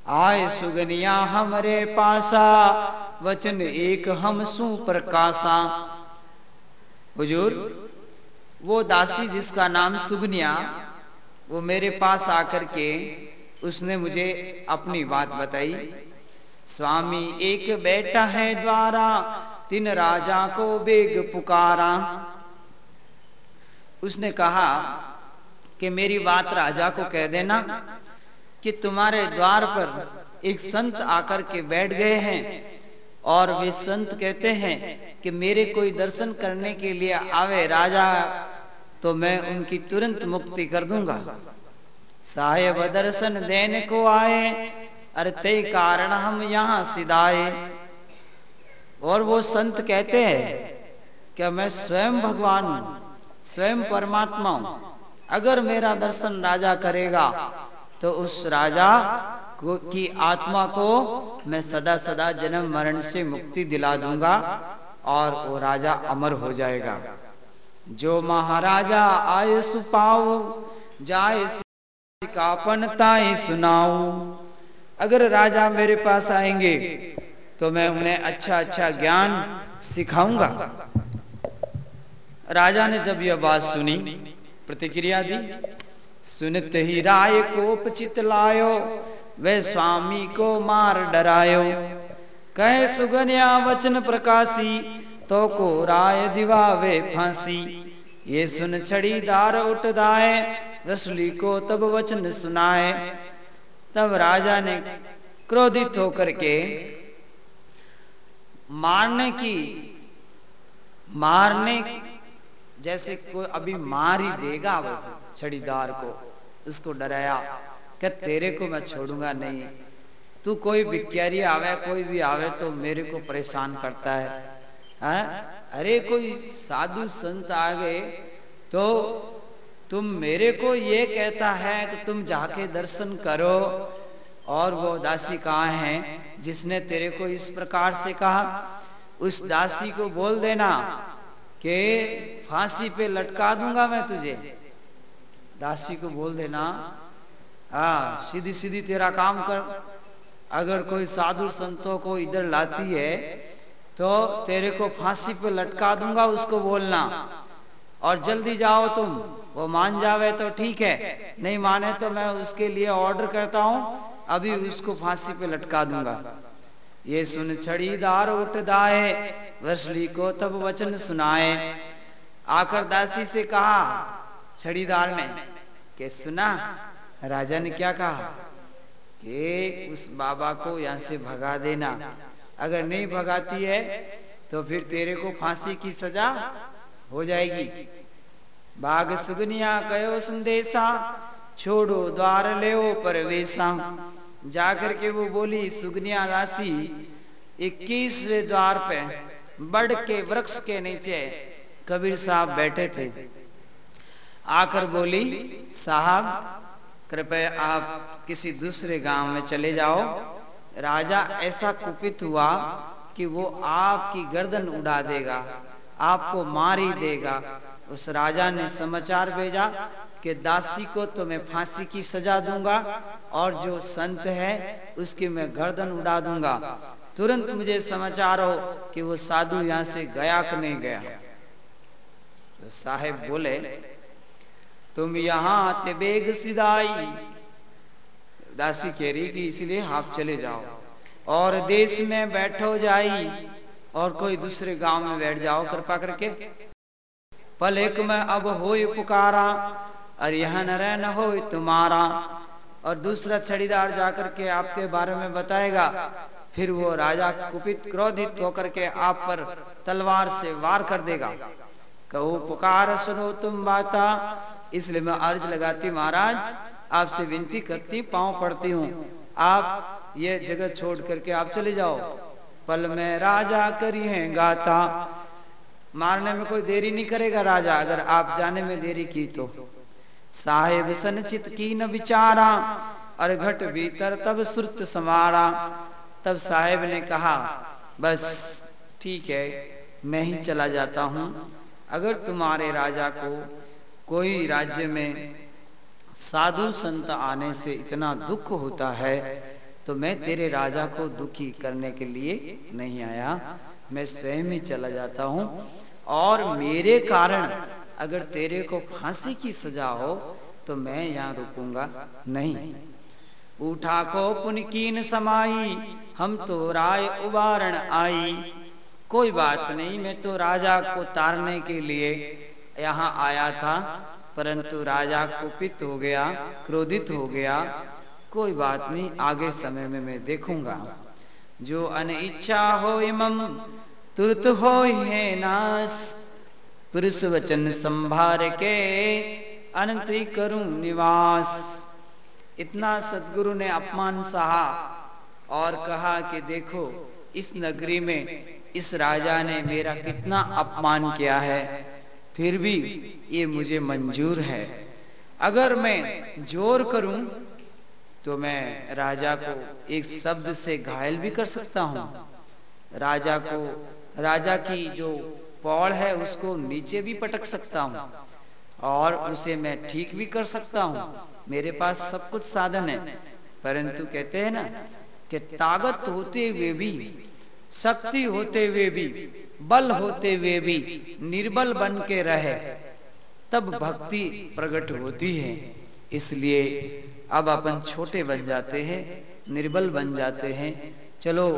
आए सुगनिया, हमरे पासा, वचन एक हम सु प्रकाशा। हुजूर, वो दासी जिसका नाम सुगनिया, वो मेरे पास आकर के उसने मुझे अपनी बात बताई। स्वामी, एक बेटा है द्वारा, तीन राजा को बेग पुकारा। उसने कहा कि मेरी बात राजा को कह देना कि तुम्हारे द्वार पर एक संत आकर के बैठ गए हैं और वे संत कहते हैं कि मेरे कोई दर्शन करने के लिए आवे राजा तो मैं उनकी तुरंत मुक्ति कर दूँगा। साहेब, दर्शन देने को आए, अरे ते कारण हम यहाँ सिदाए और वो संत कहते हैं कि मैं स्वयं भगवान हूँ, स्वयं परमात्मा हूँ। अगर मेरा दर्शन राजा करेगा तो उस राजा को की आत्मा को मैं सदा सदा जन्म मरण से मुक्ति दिला दूँगा। और वो राजा अमर हो जाएगा। जो महाराजा आय सुपाऊ जाए कापन ताई सुनाऊ अगर राजा मेरे पास आएँगे तो मैं उन्हें अच्छा अच्छा ज्ञान सिखाऊँगा। राजा ने जब यह बात सुनी, प्रतिक्रिया दी, सुनते ही राय को चित लायो वे स्वामी को मार डरायो। कह सुगन्या वचन प्रकाशी तो को राय दिवावे फांसी। ये सुन छड़ी दार उठ दाए, रसली को तब वचन सुनाए। तब राजा ने क्रोधित होकर के, मारने की, मारने, जैसे कोई अभी मार ही देगा वो छड़ीदार को, उसको डराया कि तेरे को मैं छोड़ूँगा नहीं। तू कोई भिक्यारी आवे कोई भी आवे तो मेरे को परेशान करता है। हा? अरे कोई साधु संत आ गए तो तुम मेरे को ये कहता है कि तुम जाके दर्शन करो और वो दासी कहा है? जिसने तेरे को इस प्रकार से कहा उस दासी को बोल देना कि फांसी पे लटका दूँगा मैं तुझे। दासी को बोल देना हा सीधी सीधी तेरा काम कर अगर कोई साधु संतों को इधर लाती है तो तेरे को फांसी पे लटका दूँगा उसको बोलना। और जल्दी जाओ तुम, वो मान जावे तो ठीक है, नहीं माने तो मैं उसके लिए ऑर्डर करता हूँ, अभी उसको फांसी पे लटका दूँगा। ये सुन छड़ीदार उठ दाए वसली को तब वचन सुनाए। आकर दासी से कहा, छड़ीदार ने, कि सुना, राजा ने क्या कहा? कि उस बाबा को यहाँ से भगा देना। अगर नहीं भगाती है तो फिर तेरे को फांसी की सजा हो जाएगी। बाघ सुगनिया कयो संदेशा, छोड़ो द्वार ले परवेशा। जाकर के वो बोली, सुगनिया राशि इक्कीसवें द्वार पे बड़ के वृक्ष के नीचे कबीर साहब बैठे थे। आकर बोली, साहब कृपया आप किसी दूसरे गाँव में चले जाओ। राजा ऐसा कुपित हुआ कि वो आपकी गर्दन उड़ा देगा, आपको मार ही देगा। उस राजा ने समाचार भेजा कि दासी को तो मैं फांसी की सजा दूँगा और जो संत है उसकी मैं गर्दन उड़ा दूँगा। तुरंत मुझे समाचार हो कि वो साधु यहाँ से गया कि नहीं गया। तो साहेब बोले तुम यहाँ आते बेग सिदाई। दासी कह रही कि इसलिए आप चले जाओ। और देश में बैठो जाई, और कोई दूसरे गाँव में बैठ जाओ कृपा करके। पल एक में अब हो पुकारा, और यह न रह न हो तुम्हारा। और दूसरा छड़ीदार जाकर के आपके बारे में बताएगा। फिर वो राजा कुपित क्रोधित होकर के आप पर तलवार से वार कर देगा। कहो पुकार सुनो तुम बाता इसलिए मैं अर्ज़ लगाती महाराज, आपसे विनती करती पाँव पड़ती हूँ। आप ये जगह छोड़ करके आप चले जाओ। पल में राजा करी है गाता मारने में कोई देरी नहीं करेगा राजा, अगर आप जाने में देरी की तो। साहेब संचित की न विचारा, और घट भीतर तब सुरत समारा तब साहेब ने कहा, बस ठीक है, मैं ही चला जाता हूँ। अगर तुम्हारे राजा को कोई राज्य में साधु संत आने से इतना दुख होता है तो मैं तेरे राजा को दुखी करने के लिए नहीं आया। मैं स्वयं ही चला जाता हूँ। और मेरे कारण अगर तेरे को फांसी की सजा हो तो मैं यहाँ रुकूँगा नहीं। उठा को पुनकीन समाई, हम तो राय उबारण आई। कोई बात नहीं, मैं तो राजा को तारने के लिए यहाँ आया था, परंतु राजा कुपित हो गया, क्रोधित हो गया। कोई बात नहीं, आगे समय में मैं देखूँगा। जो अनिच्छा हो इमम तुरत हो है नास पुरुष वचन संभार के अनंत करूँ निवास। इतना सदगुरु ने अपमान सहा और कहा कि देखो, इस नगरी में, इस राजा ने मेरा कितना अपमान किया है। फिर भी ये मुझे मंजूर है। अगर मैं ज़ोर करूँ तो मैं राजा को एक शब्द से घायल भी कर सकता हूँ। राजा को, राजा की जो पौड़ है, उसको नीचे भी पटक सकता हूँ और उसे मैं ठीक भी कर सकता हूँ। मेरे पास सब कुछ साधन है, परंतु कहते हैं ना कि ताकत होते हुए भी शक्ति होते हुए भी, बल होते हुए भी, निर्बल बन के रहे, तब भक्ति प्रकट होती है। इसलिए अब अपन छोटे बन जाते हैं, निर्बल बन जाते हैं। चलो,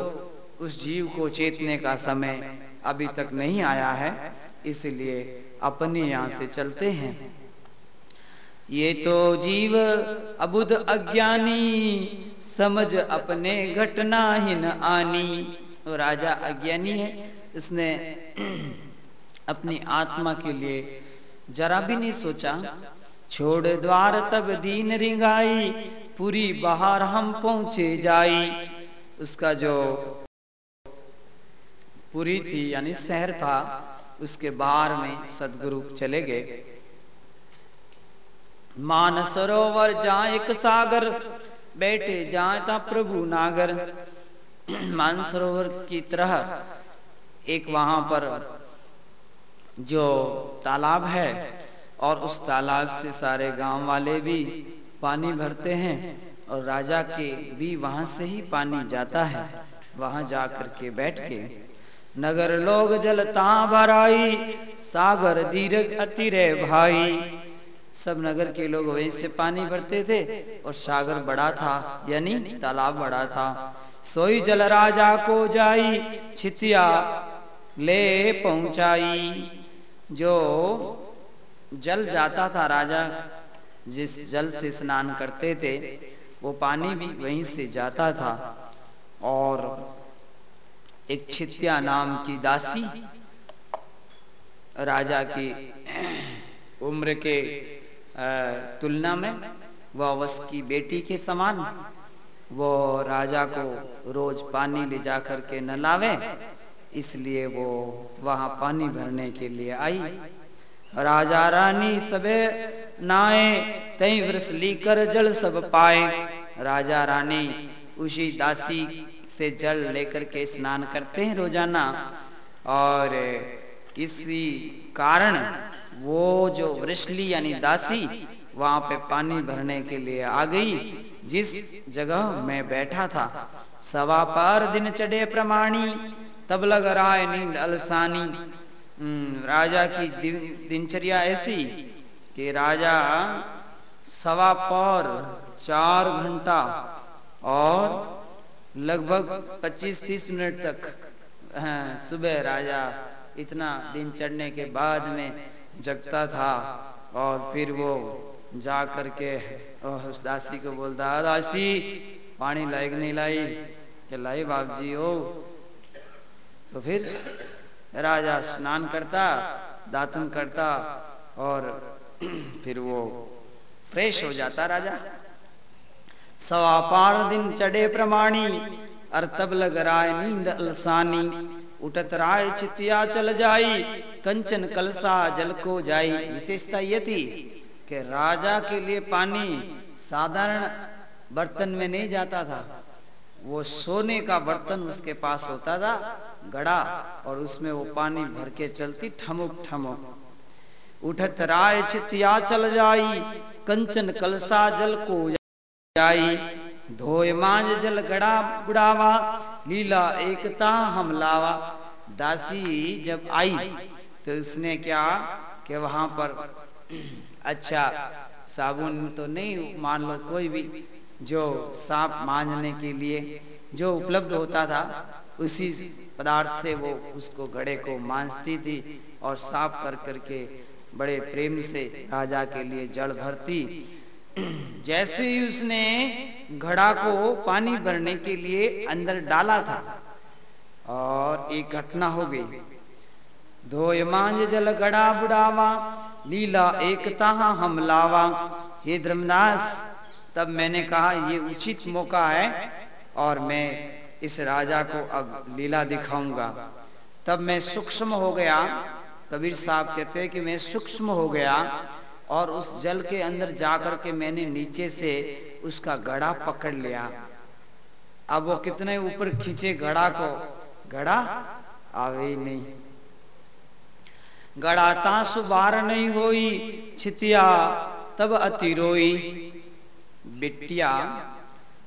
उस जीव को चेतने का समय अभी तक नहीं आया है, इसलिए अपने यहाँ से चलते हैं। ये तो जीव अबुद अज्ञानी, समझ अपने घटना ही न आनी। तो राजा अज्ञानी है, इसने अपनी आत्मा के लिए जरा भी नहीं सोचा। छोड़ द्वार तब दीन रिंगाई, पूरी बाहर हम पहुँचे जाई। उसका जो पुरी थी, यानी शहर था, उसके बाहर में सदगुरु चले गए। मान सरोवर जा एक सागर, बैठे जाता प्रभु नागर। मान सरोवर की तरह एक वहाँ पर जो तालाब है और उस तालाब से सारे गाँव वाले भी पानी भरते हैं और राजा के भी वहाँ से ही पानी जाता है, वहाँ जा करके बैठ के। नगर लोग जलता भराई, सागर दीर्घ अतिरे भाई। सब नगर के लोग वहीं से पानी भरते थे और सागर बड़ा था, यानी तालाब बड़ा था। सोई जल राजा को जाई, छितिया ले पहुंचाई। जो जल जाता था राजा, जिस जल से स्नान करते थे, वो पानी भी वहीं से जाता था। और एक छित्या नाम की दासी राजा की उम्र के तुलना में वह वश की बेटी के समान वो राजा को रोज पानी ले जा करके लावे इसलिए वो वहाँ पानी भरने के लिए आई। राजा रानी सबे नाए, तई वृष लीकर जल सब पाए। राजा रानी उसी दासी से जल लेकर के स्नान करते हैं रोज़ाना। और इसी कारण वो जो वृषली यानी दासी, वहाँ पे पानी भरने के लिए आ गई। जिस जगह मैं बैठा था सवा पार दिन चढ़े प्रमाणी तब लग है नींद अलसानी। राजा की दिनचर्या ऐसी कि राजा सवा पौर चार घंटा और लगभग 25-30 मिनट तक हाँ, सुबह राजा इतना दिन चढ़ने के बाद में जगता था और फिर वो जा करके और उस दासी को बोलता दासी, पानी लायक नहीं लाई, कि लाई बाप जी हो तो फिर राजा स्नान करता, दातन करता, और फिर वो फ्रेश हो जाता राजा। सवा पार दिन चढ़े प्रमाणी और तब लग राय नींद अलसानी। उठत राय चितिया चल जाई, कंचन कलसा जल को जाई, विशेषता ये थी कि राजा के लिए पानी साधारण बर्तन में नहीं जाता था। वो सोने का बर्तन उसके पास होता था, गड़ा, और उसमें वो पानी भर के चलती ठमुक ठमुक। उठत राय चितिया चल जाई, कंचन कलसा जल को जाई। धोए मांझ जल गड़ा बुढ़ावा लीला एकता हम लावा। दासी जब आई तो उसने क्या कि वहाँ पर अच्छा साबुन तो नहीं, मान लो कोई भी, जो सांप मांझने के लिए जो उपलब्ध होता था, उसी पदार्थ से वो उसको घड़े को मांझती थी और साफ़ कर करके बड़े प्रेम से राजा के लिए जल भरती। जैसे ही उसने घड़ा को पानी भरने के लिए अंदर डाला था, और एक घटना हो गई। धोय मांझ जल गड़ा बुढ़ावा लीला एकता हम लावा। हे धर्मदास, तब मैंने कहा, ये उचित मौका है और मैं इस राजा को अब लीला दिखाऊँगा। तब मैं सूक्ष्म हो गया। कबीर साहब कहते हैं कि मैं सूक्ष्म हो गया और उस जल के अंदर जाकर के मैंने नीचे से उसका गड़ा पकड़ लिया। अब वो कितने ऊपर खींचे घड़ा को? घड़ा आवे नहीं। गड़ा तासु बार नहीं होई, छितिया तब अति रोई। बिटिया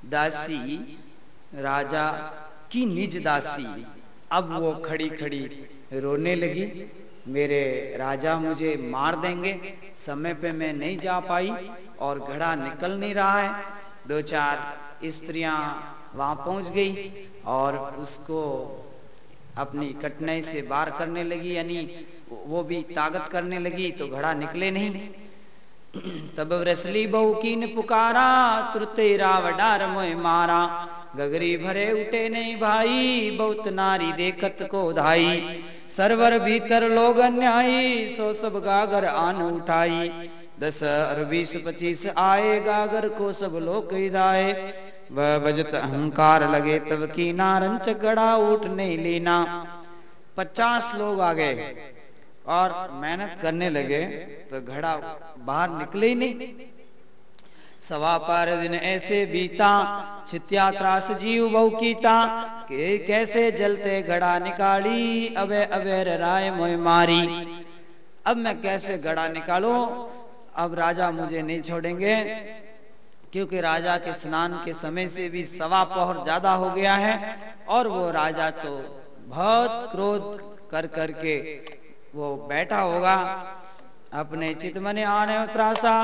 दासी, राजा की निज दासी, अब वो खड़ी खड़ी रोने लगी। मेरे राजा मुझे मार देंगे, समय पे मैं नहीं जा पाई और घड़ा निकल नहीं रहा है। दो चार स्त्रियाँ वहाँ पहुँच गई और उसको अपनी कठिनाई से बार करने लगी, यानी वो भी ताकत करने लगी तो घड़ा निकले नहीं। तब रसली बहु कीन पुकारा, तुरते रावडार मोय मारा। गगरी भरे उठे नहीं भाई, बहुत नारी देखत को धाई। सरवर भीतर लोग अन्यायी, सो सब गागर आन उठाई। दस और बीस पच्चीस आए, गागर को सब लोग हिदाए। वह बजत अहंकार लगे, तब की नारंच गड़ा उठ नहीं लेना। पचास लोग आ गए। और मेहनत करने लगे तो घड़ा बाहर निकले ही नहीं। सवा पार दिन ऐसे बीता, छित्या त्रास जीव बहु कीता, के कैसे जलते घड़ा निकाली, अबे अबेर राय मोह मारी। अब मैं कैसे घड़ा निकालू? अब राजा मुझे नहीं छोड़ेंगे, क्योंकि राजा के स्नान के समय से भी सवा पहर ज़्यादा हो गया है, और वो राजा तो बहुत क्रोध कर करके वो बैठा होगा। अपने चित मने आने उतरासा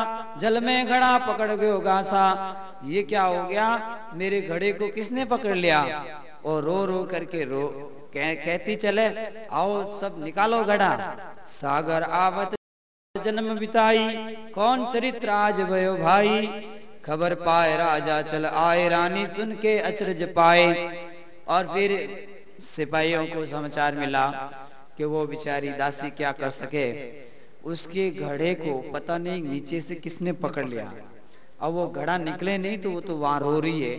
जल में घड़ा पकड़ गयो गासा। ये क्या हो गया? मेरे घड़े को किसने पकड़ लिया? और रो रो करके रो कह, कहती चले आओ सब निकालो घड़ा। सागर आवत जन्म बिताई कौन चरित्र आज भयो भाई? खबर पाए राजा चल आए रानी सुन के अचरज पाए। और फिर सिपाहियों को समाचार मिला। कि वो बेचारी दासी क्या कर सके। उसके घड़े को पता नहीं नीचे से किसने पकड़ लिया। अब वो घड़ा निकले नहीं तो वो तो वहाँ रो रही है।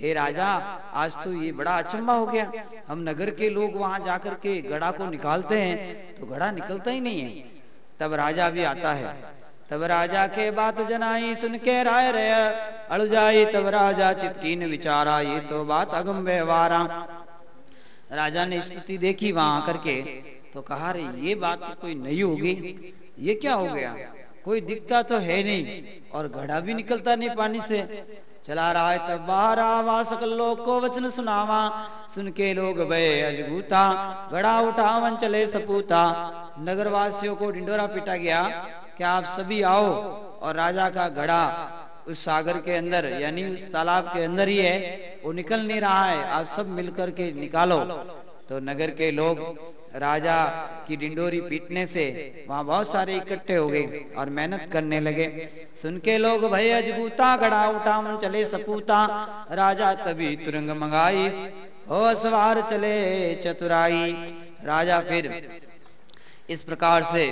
हे राजा, आज तो ये बड़ा अचंबा हो गया। हम नगर के लोग वहाँ जाकर के घड़ा को निकालते हैं तो घड़ा निकलता ही नहीं है। तब राजा भी आता है। तब राजा के बात जनाई सुन के राय रे अड़ जाई। तब राजा चितकीन विचारा, ये तो बात अगम व्यवहारा। राजा ने स्थिति देखी वहाँ आकर के। तो कहा रे ये बात तो कोई नहीं होगी। ये क्या हो गया? कोई दिखता तो है नहीं और घड़ा भी निकलता नहीं पानी से। चला रहा है तब बाहर आवा सकल लोग को वचन सुनावा। सुन के लोग भय अजगूता घड़ा उठावन चले सपूता। नगर वासियों को ढिंडोरा पीटा गया कि आप सभी आओ और राजा का घड़ा उस सागर के अंदर, यानी उस तालाब के अंदर ही है। वो निकल नहीं रहा है। आप सब मिलकर के निकालो। तो नगर के लोग राजा की डिंडोरी पीटने से वहाँ बहुत सारे इकट्ठे हो गए और मेहनत करने लगे। सुन के लोग भय अजबूता, गड़ा उठा, मन चले सपूता। राजा तभी तुरंग मंगाई हो सवार चले चतुराई। राजा फिर इस प्रकार से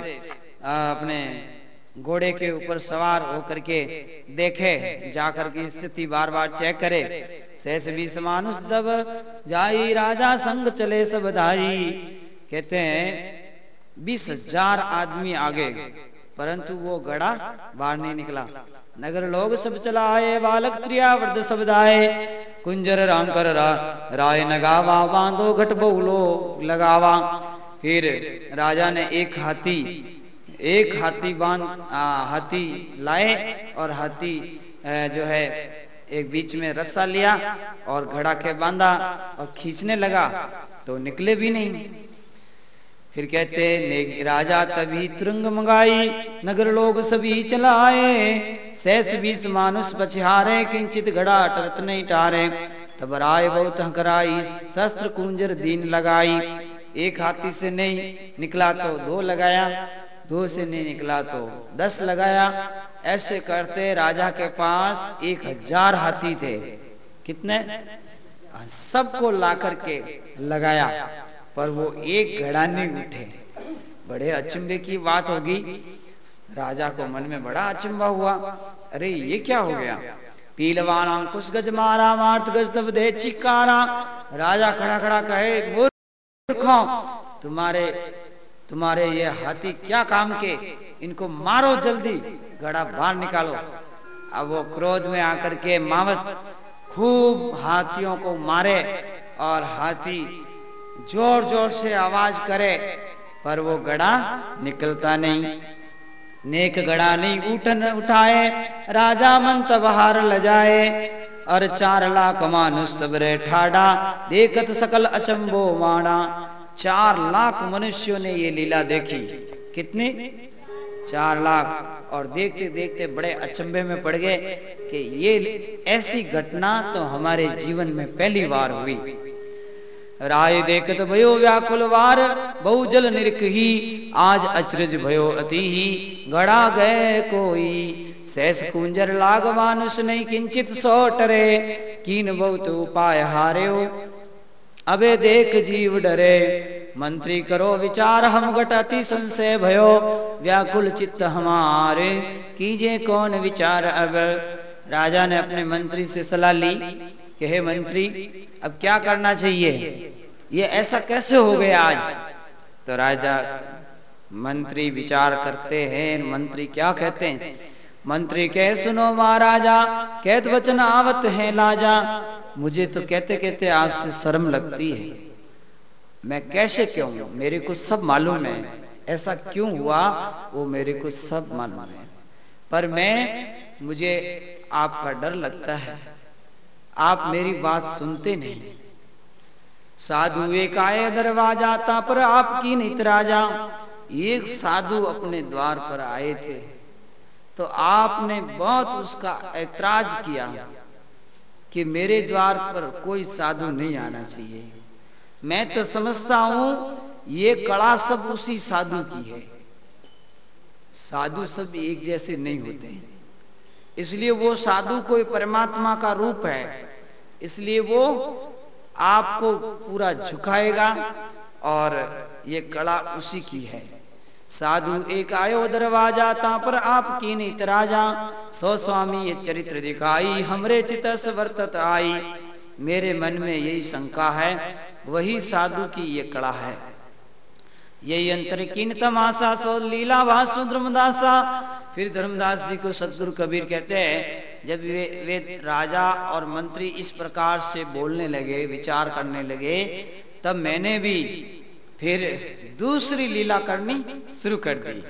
अपने घोड़े के ऊपर सवार होकर के देखे, जाकर की स्थिति बार बार चेक करे। शेष भी समानुष तब जाई राजा संग चले सब धाई कहते हैं बीस हज़ार आदमी आगे परंतु वो गड़ा बाहर नहीं निकला। नगर लोग सब चला आए बालक त्रिया वृद्ध सब दाए कुंजर राम कर रा, राय नगावा बांधो घट बहुलो लगावा। फिर राजा ने एक हाथी एक हाथी बाँध हाथी लाए और हाथी जो है एक बीच में रस्सा लिया और घड़ा के बांधा और खींचने लगा तो निकले भी नहीं। फिर कहते राजा तभी तुरंग मंगाई, नगर लोग सभी चलाए। सैस बीस मानुष पछहारे किंचित घड़ा टरत नहीं टारे। तब राय बहुत हकराई, शस्त्र कुंजर दीन लगाई। एक हाथी से नहीं निकला तो दो लगाया, दो से नहीं निकला तो दस लगाया। ऐसे करते राजा के पास एक हज़ार हाथी थे। कितने? सबको ला करके लगाया। पर वो एक घड़ा नहीं उठे। बड़े अचंबे की बात होगी। राजा को मन में बड़ा अचंबा हुआ। अरे, ये क्या हो गया? पीलवान अंकुश गज मारा, मार्त गज तब दे चिकारा। राजा खड़ा खड़ा कहे तुम्हारे तुम्हारे ये हाथी क्या काम के इनको मारो जल्दी गड़ा बाहर निकालो। अब वो क्रोध में आकर के मावत खूब हाथियों को मारे और हाथी ज़ोर ज़ोर से आवाज़ करे, पर वो गड़ा निकलता नहीं। नेक गड़ा नहीं उठन उठाए, राजा मंत बहार ल जाए और चार लाख मानुष तबरे ठाडा, देखत सकल अचंबो माना चार लाख मनुष्यों ने ये लीला देखी। कितनी? चार लाख। और देखते देखते बड़े अचंबे में पड़ गए कि ये ऐसी घटना तो हमारे जीवन में पहली बार हुई। राय देखत भयो व्याकुल वार बहु जल निरख ही, आज अचरज भयो अति ही। गड़ा गए कोई, सैस कुंजर लाग मानुष नहीं किंचित सो टरे, कीन बहुत उपाय हारे हो अबे देख जीव डरे, मंत्री करो विचार, हम घटती संशय भयो। व्याकुल चित्त हमारे, कीजे कौन विचार अब? राजा ने अपने मंत्री से सलाह ली कि हे मंत्री, अब क्या करना चाहिए? ये ऐसा कैसे हो गया आज? तो राजा मंत्री विचार करते हैं, मंत्री क्या कहते हैं? मंत्री कह, सुनो महाराजा, कैद वचन आवत है लाजा। मुझे तो कहते कहते आपसे शर्म लगती है। मैं कैसे क्यों? मेरे को सब मालूम है। ऐसा क्यों हुआ? वो मेरे को सब मालूम है। पर मैं, मुझे आपका डर लगता है। आप मेरी बात सुनते नहीं। साधु एक आए दरवाज़ा था पर आपकी नित राजा। एक साधु अपने द्वार पर आए थे तो आपने बहुत उसका ऐतराज किया कि मेरे द्वार पर कोई साधु नहीं आना चाहिए। मैं तो समझता हूँ, ये कड़ा सब उसी साधु की है। साधु सब एक जैसे नहीं होते। इसलिए वो साधु कोई परमात्मा का रूप है। इसलिए वो आपको पूरा झुकाएगा और ये कला उसी की है। साधु एक आयो दरवाज़ा, ता पर आपकी नहीं तराजा। सो स्वामी, ये चरित्र दिखाई, हमरे चित वर्तत आई। मेरे मन में यही शंका है, वही साधु की ये कला है। यही अंतर किन तमाशा सो लीला वासु धर्मदासा। फिर धर्मदास जी को सदगुरु कबीर कहते हैं, जब वे वे राजा और मंत्री इस प्रकार से बोलने लगे, विचार करने लगे, तब मैंने भी फिर दूसरी लीला करनी शुरू कर दी।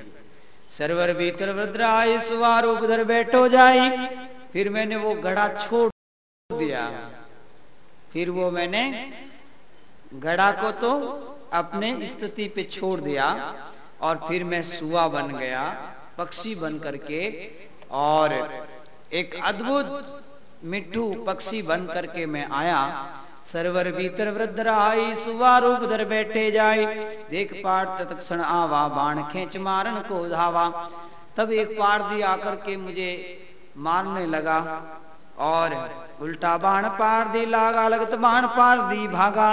सरवर भीतर वृद्राय सुवारूप उधर बैठो जाई फिर मैंने वो घड़ा छोड़ दिया। फिर वो मैंने घड़ा को तो अपने स्थिति पे छोड़ दिया और फिर मैं सुआ बन गया, पक्षी बन करके और एक अद्भुत मिट्टू पक्षी बन करके मैं आया। सरवर भीतर वृद्ध रहाई, सुवा रूप धर बैठे जाए। देख पाठ तत्क्षण आवा, बाण खेच मारन को धावा। तब एक पारदी आकर के मुझे मारने लगा और उल्टा बाण पार दी लागा, लगत बाण पार दी भागा।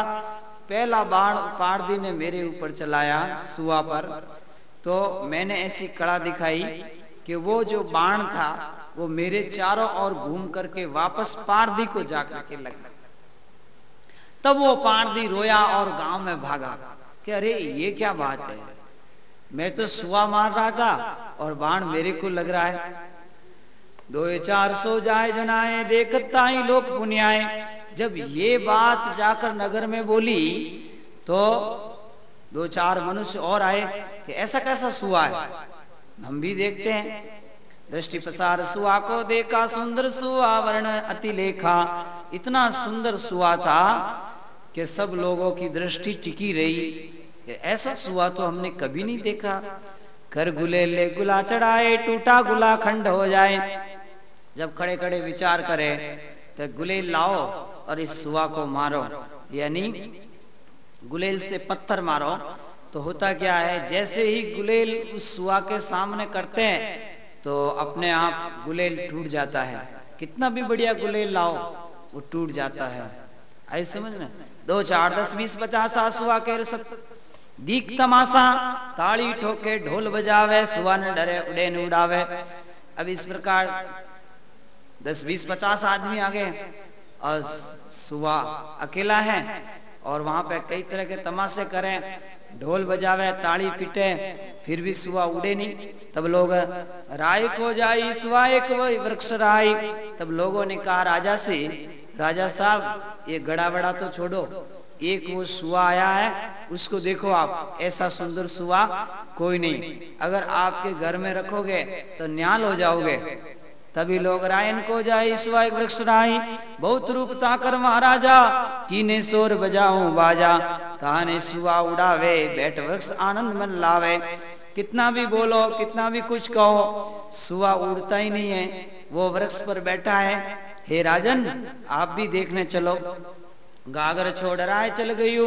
पहला बाण पार दी ने मेरे ऊपर चलाया सुआ पर। तो मैंने ऐसी कड़ा दिखाई कि वो जो बाण था, वो मेरे चारों ओर घूम करके वापस पारदी को जाकर के लगा तब वो पारदी रोया और गाँव में भागा। कि अरे, ये क्या बात है? मैं तो सुआ मार रहा था और बाण मेरे को लग रहा है। दो चार सौ जाए जनाए, देखता ही लोग पुण्याए जब ये बात जाकर नगर में बोली तो दो चार मनुष्य और आए कि ऐसा कैसा सुआ है? हम भी देखते हैं। दृष्टि प्रसार सुआ को देखा, सुंदर सुआ वर्ण अति लेखा। इतना सुंदर सुआ था कि सब लोगों की दृष्टि टिकी रही। ऐसा सुआ तो हमने कभी नहीं देखा। कर गुले ले गुला चढ़ाए, टूटा गुला खंड हो जाए। जब खड़े खड़े विचार करें तो गुले लाओ। और इस सुआ को मारो। यानी गुलेल से पत्थर मारो। तो होता क्या है, जैसे ही गुलेल उस सुआ के सामने करते हैं तो अपने आप गुलेल टूट जाता है। कितना भी बढ़िया गुलेल लाओ, वो टूट जाता है। ऐसे समझ में? दो चार, दस, बीस, पचास सुआ के दीक तमाशा, ताली ठोके, ढोल बजावे सुआ न डरे, उड़े न उड़ावे। अब इस प्रकार दस, बीस, पचास आदमी आ गए सुबह अकेला है। और वहाँ पे कई तरह के तमाशे करें। ढोल बजावे, ताली पीटे, फिर भी सुबह उड़े नहीं। तब लोग, राय को जाई सुबह एक वृक्ष राय तब लोगों ने कहा, राजा से, राजा साहब, ये गड़ा बड़ा तो छोड़ो। एक वो सुआ आया है, उसको देखो आप, ऐसा सुंदर सुआ कोई नहीं। अगर आपके घर में रखोगे तो न्याल हो जाओगे। तभी लोग रायन को जाए ईश्वर वृक्ष राय बहुत रूप ताकर महाराजा, कीने शोर बजाऊं बाजा। ताने सुआ उड़ावे, बैठ वृक्ष आनंद मन लावे। कितना भी बोलो, कितना भी कुछ कहो सुआ उड़ता ही नहीं है। वो वृक्ष पर बैठा है। हे राजन, आप भी देखने चलो। गागर छोड़ राय चल गई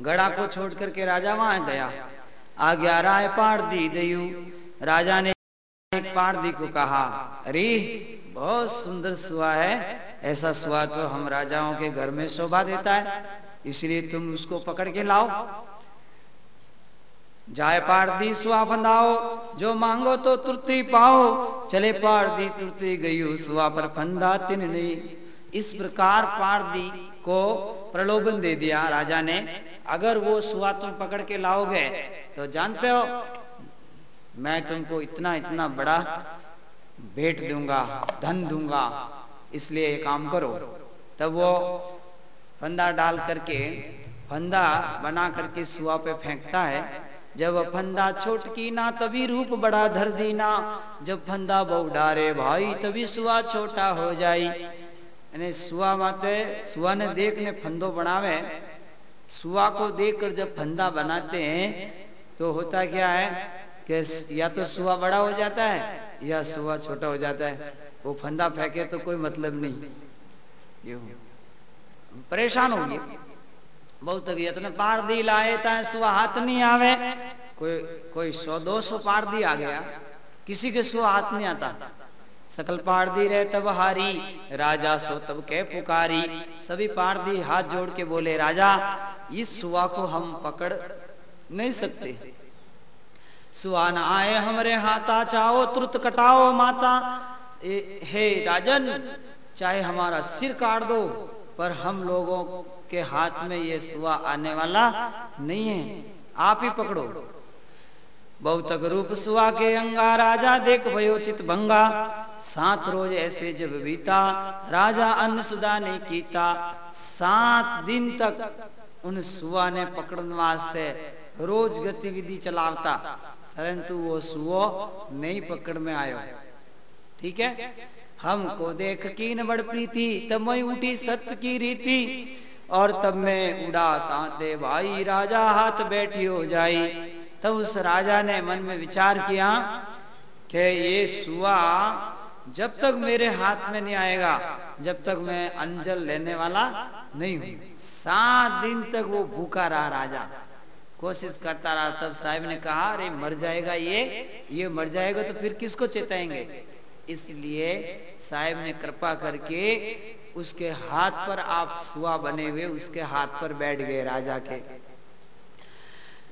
गड़ा को छोड़ करके राजा वहाँ गया। आ गया राय पार दी दयू। राजा ने एक पारदी को कहा, अरे, बहुत सुंदर सुआ है। ऐसा सुआ तो हम राजाओं के घर में शोभा देता है, इसलिए तुम उसको पकड़ के लाओ। जाए पारदी सुआ बंधाओ, जो मांगो तो तुरती पाओ। चले पारदी तुरती गई सुआ पर फंदा तिन नहीं। इस प्रकार पारदी को प्रलोभन दे दिया राजा ने। अगर वो सुआ तुम पकड़ के लाओगे तो जानते हो मैं तुमको इतना इतना बड़ा भेंट दूँगा, धन दूँगा, इसलिए ये काम करो। तब वो फंदा डाल करके, फंदा बना करके सुआ पे फेंकता है। जब फंदा छोटकी ना, तभी रूप बड़ा धर दीना जब फंदा बहु डारे भाई, तभी सुआ छोटा हो जाई। यानी माते, सुआ ने देख ने फंदो बनावे। सुआ को देखकर जब फंदा बनाते हैं तो होता क्या है? कि या तो सुहा बड़ा हो जाता है, या सुहा छोटा हो जाता है। वो फंदा फेंके तो कोई मतलब नहीं। परेशान हो गए। बहुत यत्न पार दी, लाए ता हाथ नहीं आवे। कोई कोई सौ दो सौ पार दी आ गया। किसी के सुहा हाथ नहीं आता। सकल पार दी रहे तब हारी। राजा सो तब के पुकारी। सभी पार दी हाथ जोड़ के बोले, राजा, इस सुहा को हम पकड़ नहीं सकते। सुहान आए हमरे हाथा चाहो तुरत कटाओ माता। ए, हे राजन चाहे हमारा सिर काट दो पर हम लोगों के हाथ में ये सुहा आने वाला नहीं है। आप ही पकड़ो। बहुत रूप सुहा के अंगा राजा देख भयो चित भंगा। सात रोज ऐसे जब बीता राजा अन्न सुधा ने कीता। सात दिन तक उन सुहा ने पकड़ने वास्ते रोज गतिविधि चलावता परंतु वो सुओ नहीं पकड़ में आयो। ठीक है? हमको देख की न बड़ प्रीति, तब मैं उठी सत्य की रीति, और तब मैं उड़ा ताते भाई राजा हाथ बैठी हो जाई। तब उस राजा ने मन में विचार किया कि ये सुआ जब तक मेरे हाथ में नहीं आएगा, जब तक मैं अंजल लेने वाला नहीं हूँ। सात दिन तक वो भूखा रहा राजा। कोशिश करता रहा, तब साहब ने कहा, अरे, मर जाएगा ये ये मर जाएगा तो फिर किसको चेताएँगे? इसलिए साहब ने कृपा करके उसके हाथ पर आप सुआ बने हुए, उसके हाथ पर बैठ गए राजा के।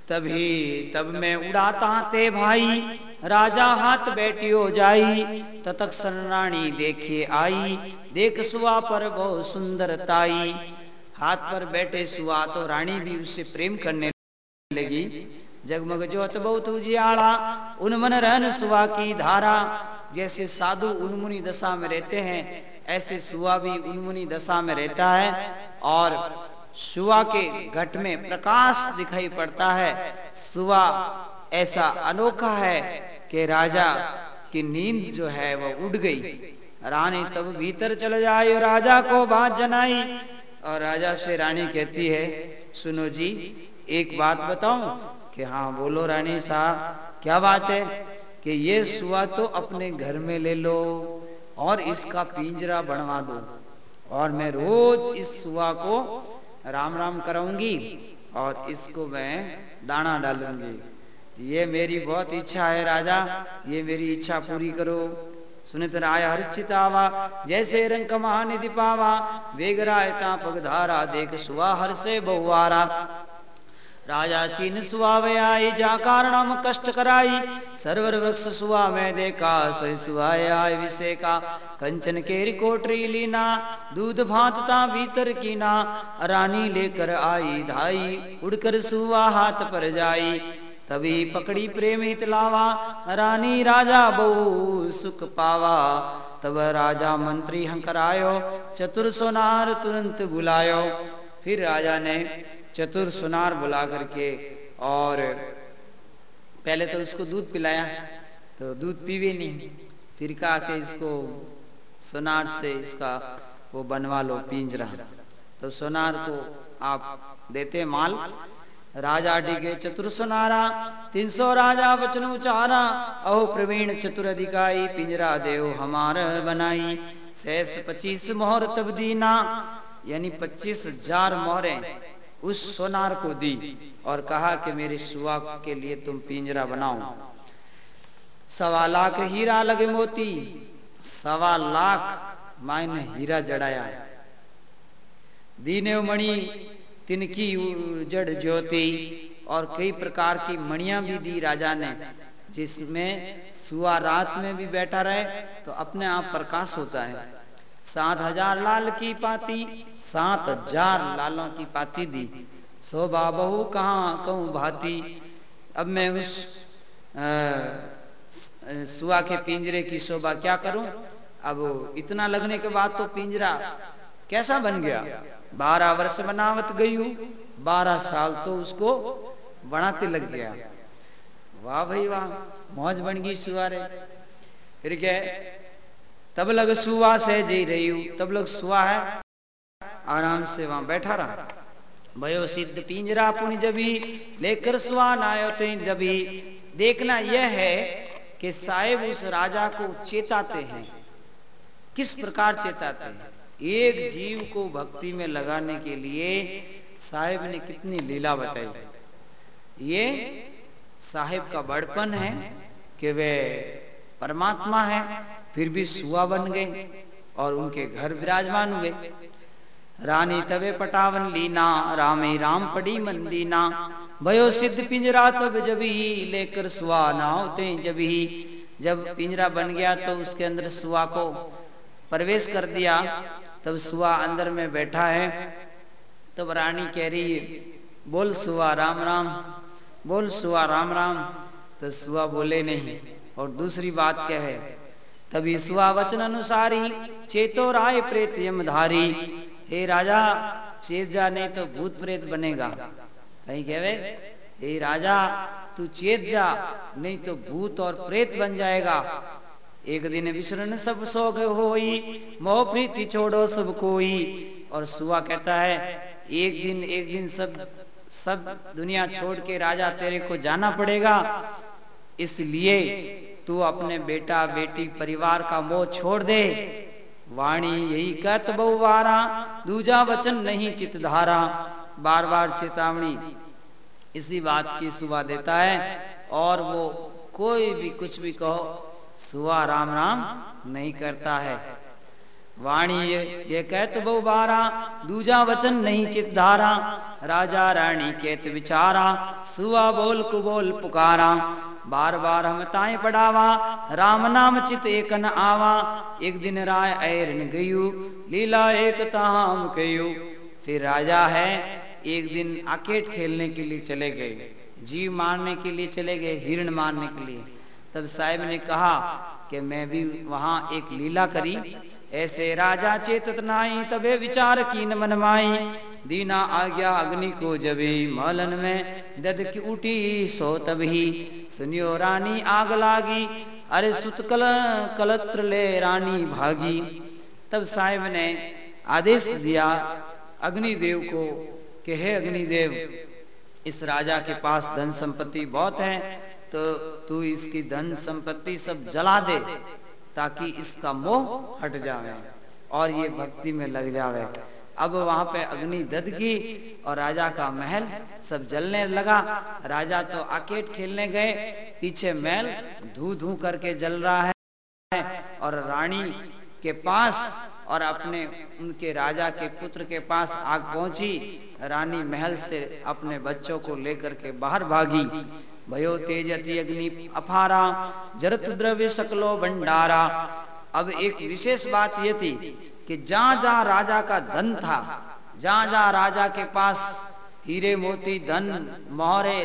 तभी, तब मैं उड़ाता, ते भाई, राजा हाथ बैठियो जाई, ततक रानी देखे आई, देख सुआ पर बहुत सुंदर ताई। हाथ पर बैठे सुआ तो रानी भी उससे प्रेम करने लगी। जगमग ज्योत बहुत उजियाला, उनमन रहन सुआ की धारा। जैसे साधु उन्मुनी दशा में रहते हैं, ऐसे सुआ भी उन्मुनी दशा में रहता है। और सुआ के घट में प्रकाश दिखाई पड़ता है। सुआ ऐसा अनोखा है कि राजा की नींद जो है वो उड़ गई। रानी तब भीतर चले जाए राजा को बात जनाई। और राजा से रानी कहती है, सुनो जी एक बात बताऊँ कि हाँ बोलो रानी साहब, क्या बात है कि ये सुआ तो अपने घर में ले लो और इसका पिंजरा बनवा दो। और मैं रोज इस सुआ को राम राम कराऊँगी और इसको मैं दाना डालूँगी। ये मेरी बहुत इच्छा है राजा, ये मेरी इच्छा पूरी करो। सुनित राय हर्षित आवा, जैसे रंग कमा निधि पावा। वेगरायता पगधारा देख सुहा हर से बहुआरा। राजा चीन सुहावे आई, जा कारण कष्ट कराई। सर्वर वृक्ष सुहा में देखा, सही सुहाए आय विषय का कंचन केरी कोटरी लीना, दूध भातता भीतर की ना रानी लेकर आई धाई, उड़कर सुहा हाथ पर जाई। तभी पकड़ी प्रेम लावा रानी राजा बहु सुख पावा। तब राजा मंत्री हंकर आयो चतुर सोनार तुरंत बुलायो। फिर राजा ने चतुर सुनार बुला करके और पहले तो उसको दूध पिलाया तो दूध पीवे नहीं। फिर कहा कि इसको सुनार से इसका वो बनवा लो पिंजरा तो सुनार को आप देते माल। राजा डिगे, चतुर सुनारा, तीन सौ राजा वचन उचारा। अहो प्रवीण चतुर अधिकारी, पिंजरा देव हमार बनाई। शेष पच्चीस मोहर तब दीना। यानी पच्चीस हज़ार मोहरें। उस सोनार को दी और कहा कि मेरे सुआ के लिए तुम पिंजरा बनाओ। सवा लाख हीरा लगे मोती, सवा लाख मायने हीरा जड़ाया। दीने मणि, तिनकी जड़ ज्योति और कई प्रकार की मणियाँ भी दी राजा ने, जिसमें सुआ रात में भी बैठा रहे तो अपने आप प्रकाश होता है। सात हज़ार लाल की पाती, सात हज़ार लालों की पाती दी। शोभा बहु कहाँ कहूँ भाती। अब मैं उस सुआ के पिंजरे की शोभा क्या करूँ? अब इतना लगने के बाद तो पिंजरा कैसा बन गया? बारह वर्ष बनावत गई हूँ बारह साल तो उसको बनाते लग गया। वाह भाई वाह, मौज बन गई सुआ रे। फिर क्या तब लग सुआ से जी रही हूँ। तब लग सुआ है। आराम से वहाँ बैठा रहा। भयो सिद्ध पिंजरा पुण्य जबी लेकर सुहान आयो जबी देखना यह है कि साहेब उस राजा को चेताते हैं। किस प्रकार चेताते हैं? एक जीव को भक्ति में लगाने के लिए साहेब ने कितनी लीला बताई। ये साहेब का बड़पन है कि वे परमात्मा है। फिर भी सुआ बन गए और उनके घर विराजमान हुए। रानी तवे पटावन लीना, रामे राम पड़ी मंदीना। भयो सिद्ध पिंजरा तब जब, लेकर सुआ ना होते जब। ही जब पिंजरा बन गया तो उसके अंदर सुआ को प्रवेश कर दिया। तब सुआ अंदर में बैठा है। तब रानी कह रही है, बोल सुआ, राम राम, बोल सुआ, राम राम। तो सुआ बोले नहीं और दूसरी बात क्या है तभी सुआ वचन अनुसारी चेतो राय प्रेत यमधारी हे राजा, चेत जा, नहीं तो भूत प्रेत बनेगा। कहीं कहे हे राजा, तू चेत जा, नहीं तो भूत और प्रेत बन जाएगा। एक दिन विश्रण सब सोग होई, मोह प्रीति छोड़ो सब कोई। और सुआ कहता है, एक दिन एक दिन सब सब दुनिया छोड़ के राजा तेरे को जाना पड़ेगा। इसलिए तू अपने बेटा, बेटी, परिवार का मोह छोड़ दे। वाणी यही कहत बहुवारा, दूजा वचन नहीं चित धारा बार बार चेतावनी इसी बात की सुबह देता है, और वो कोई भी कुछ भी कहो सुबह राम राम नहीं करता है। वाणी ये, कहत बहु बारा दूजा वचन नहीं चित धारा। राजा रानी केत विचारा सुआ बोल कुबोल पुकारा। बार बार हम ताए पढ़ावा राम नाम चित एक न आवा। एक दिन राय ऐरन गयु लीला एक ताम कयु। फिर राजा है एक दिन आकेट खेलने के लिए चले गए। जीव मारने के लिए चले गए हिरण मारने के लिए। तब साहिब ने कहा कि मैं भी वहाँ एक लीला करी। ऐसे राजा चेतत नाई, तबे विचार की न मनमाई। दीना आज्ञा अग्नि को जबी मलन में, दद की उठी सो तभी सुनियो रानी आग लागी, अरे सुत कल, कलत्र ले रानी भागी। तब साहिब ने आदेश दिया, अग्निदेव को कि हे अग्निदेव, इस राजा के पास धन संपत्ति बहुत है तो तू इसकी धन संपत्ति सब जला दे। ताकि इसका मोह हट जावे और ये भक्ति में लग जावे। अब वहाँ पे अग्नि दद और राजा का महल सब जलने लगा। राजा तो आकेट खेलने गए। पीछे महल धू धू करके जल रहा है और रानी के पास और अपने, उनके राजा के पुत्र के पास आग पहुँची। रानी महल से अपने बच्चों को लेकर के बाहर भागी। भयो तेजति अग्नि अफारा, जरत द्रव्य सकलो भंडारा। अब एक विशेष बात यह थी कि जहाँ जहाँ राजा का धन था, जहाँ जहाँ राजा के पास हीरे, मोती, धन, मोहरे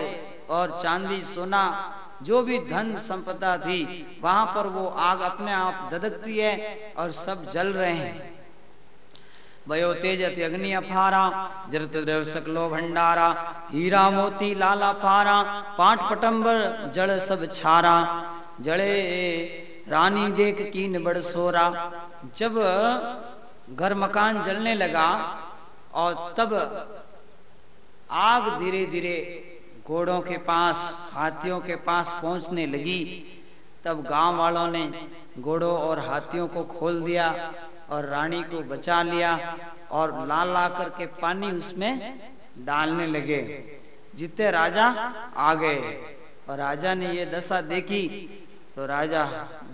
और चांदी, सोना, जो भी धन संपदा थी, वहाँ पर वो आग अपने आप ददकती है और सब जल रहे हैं। वयो तेजति अग्नि अफारा, जरत द्रव सकलो भंडारा, हीरा मोती लाला पारा पाठ पटम्बर जड़ सब छारा। जड़े रानी देख कीन बड़ सोरा। जब घर मकान जलने लगा और तब आग धीरे धीरे घोड़ों के पास, हाथियों के पास पहुँचने लगी। तब गाँव वालों ने घोड़ों और हाथियों को खोल दिया। और रानी को बचा लिया और ला ला करके पानी उसमें डालने लगे। जितने राजा आ गए और राजा ने ये दशा देखी तो राजा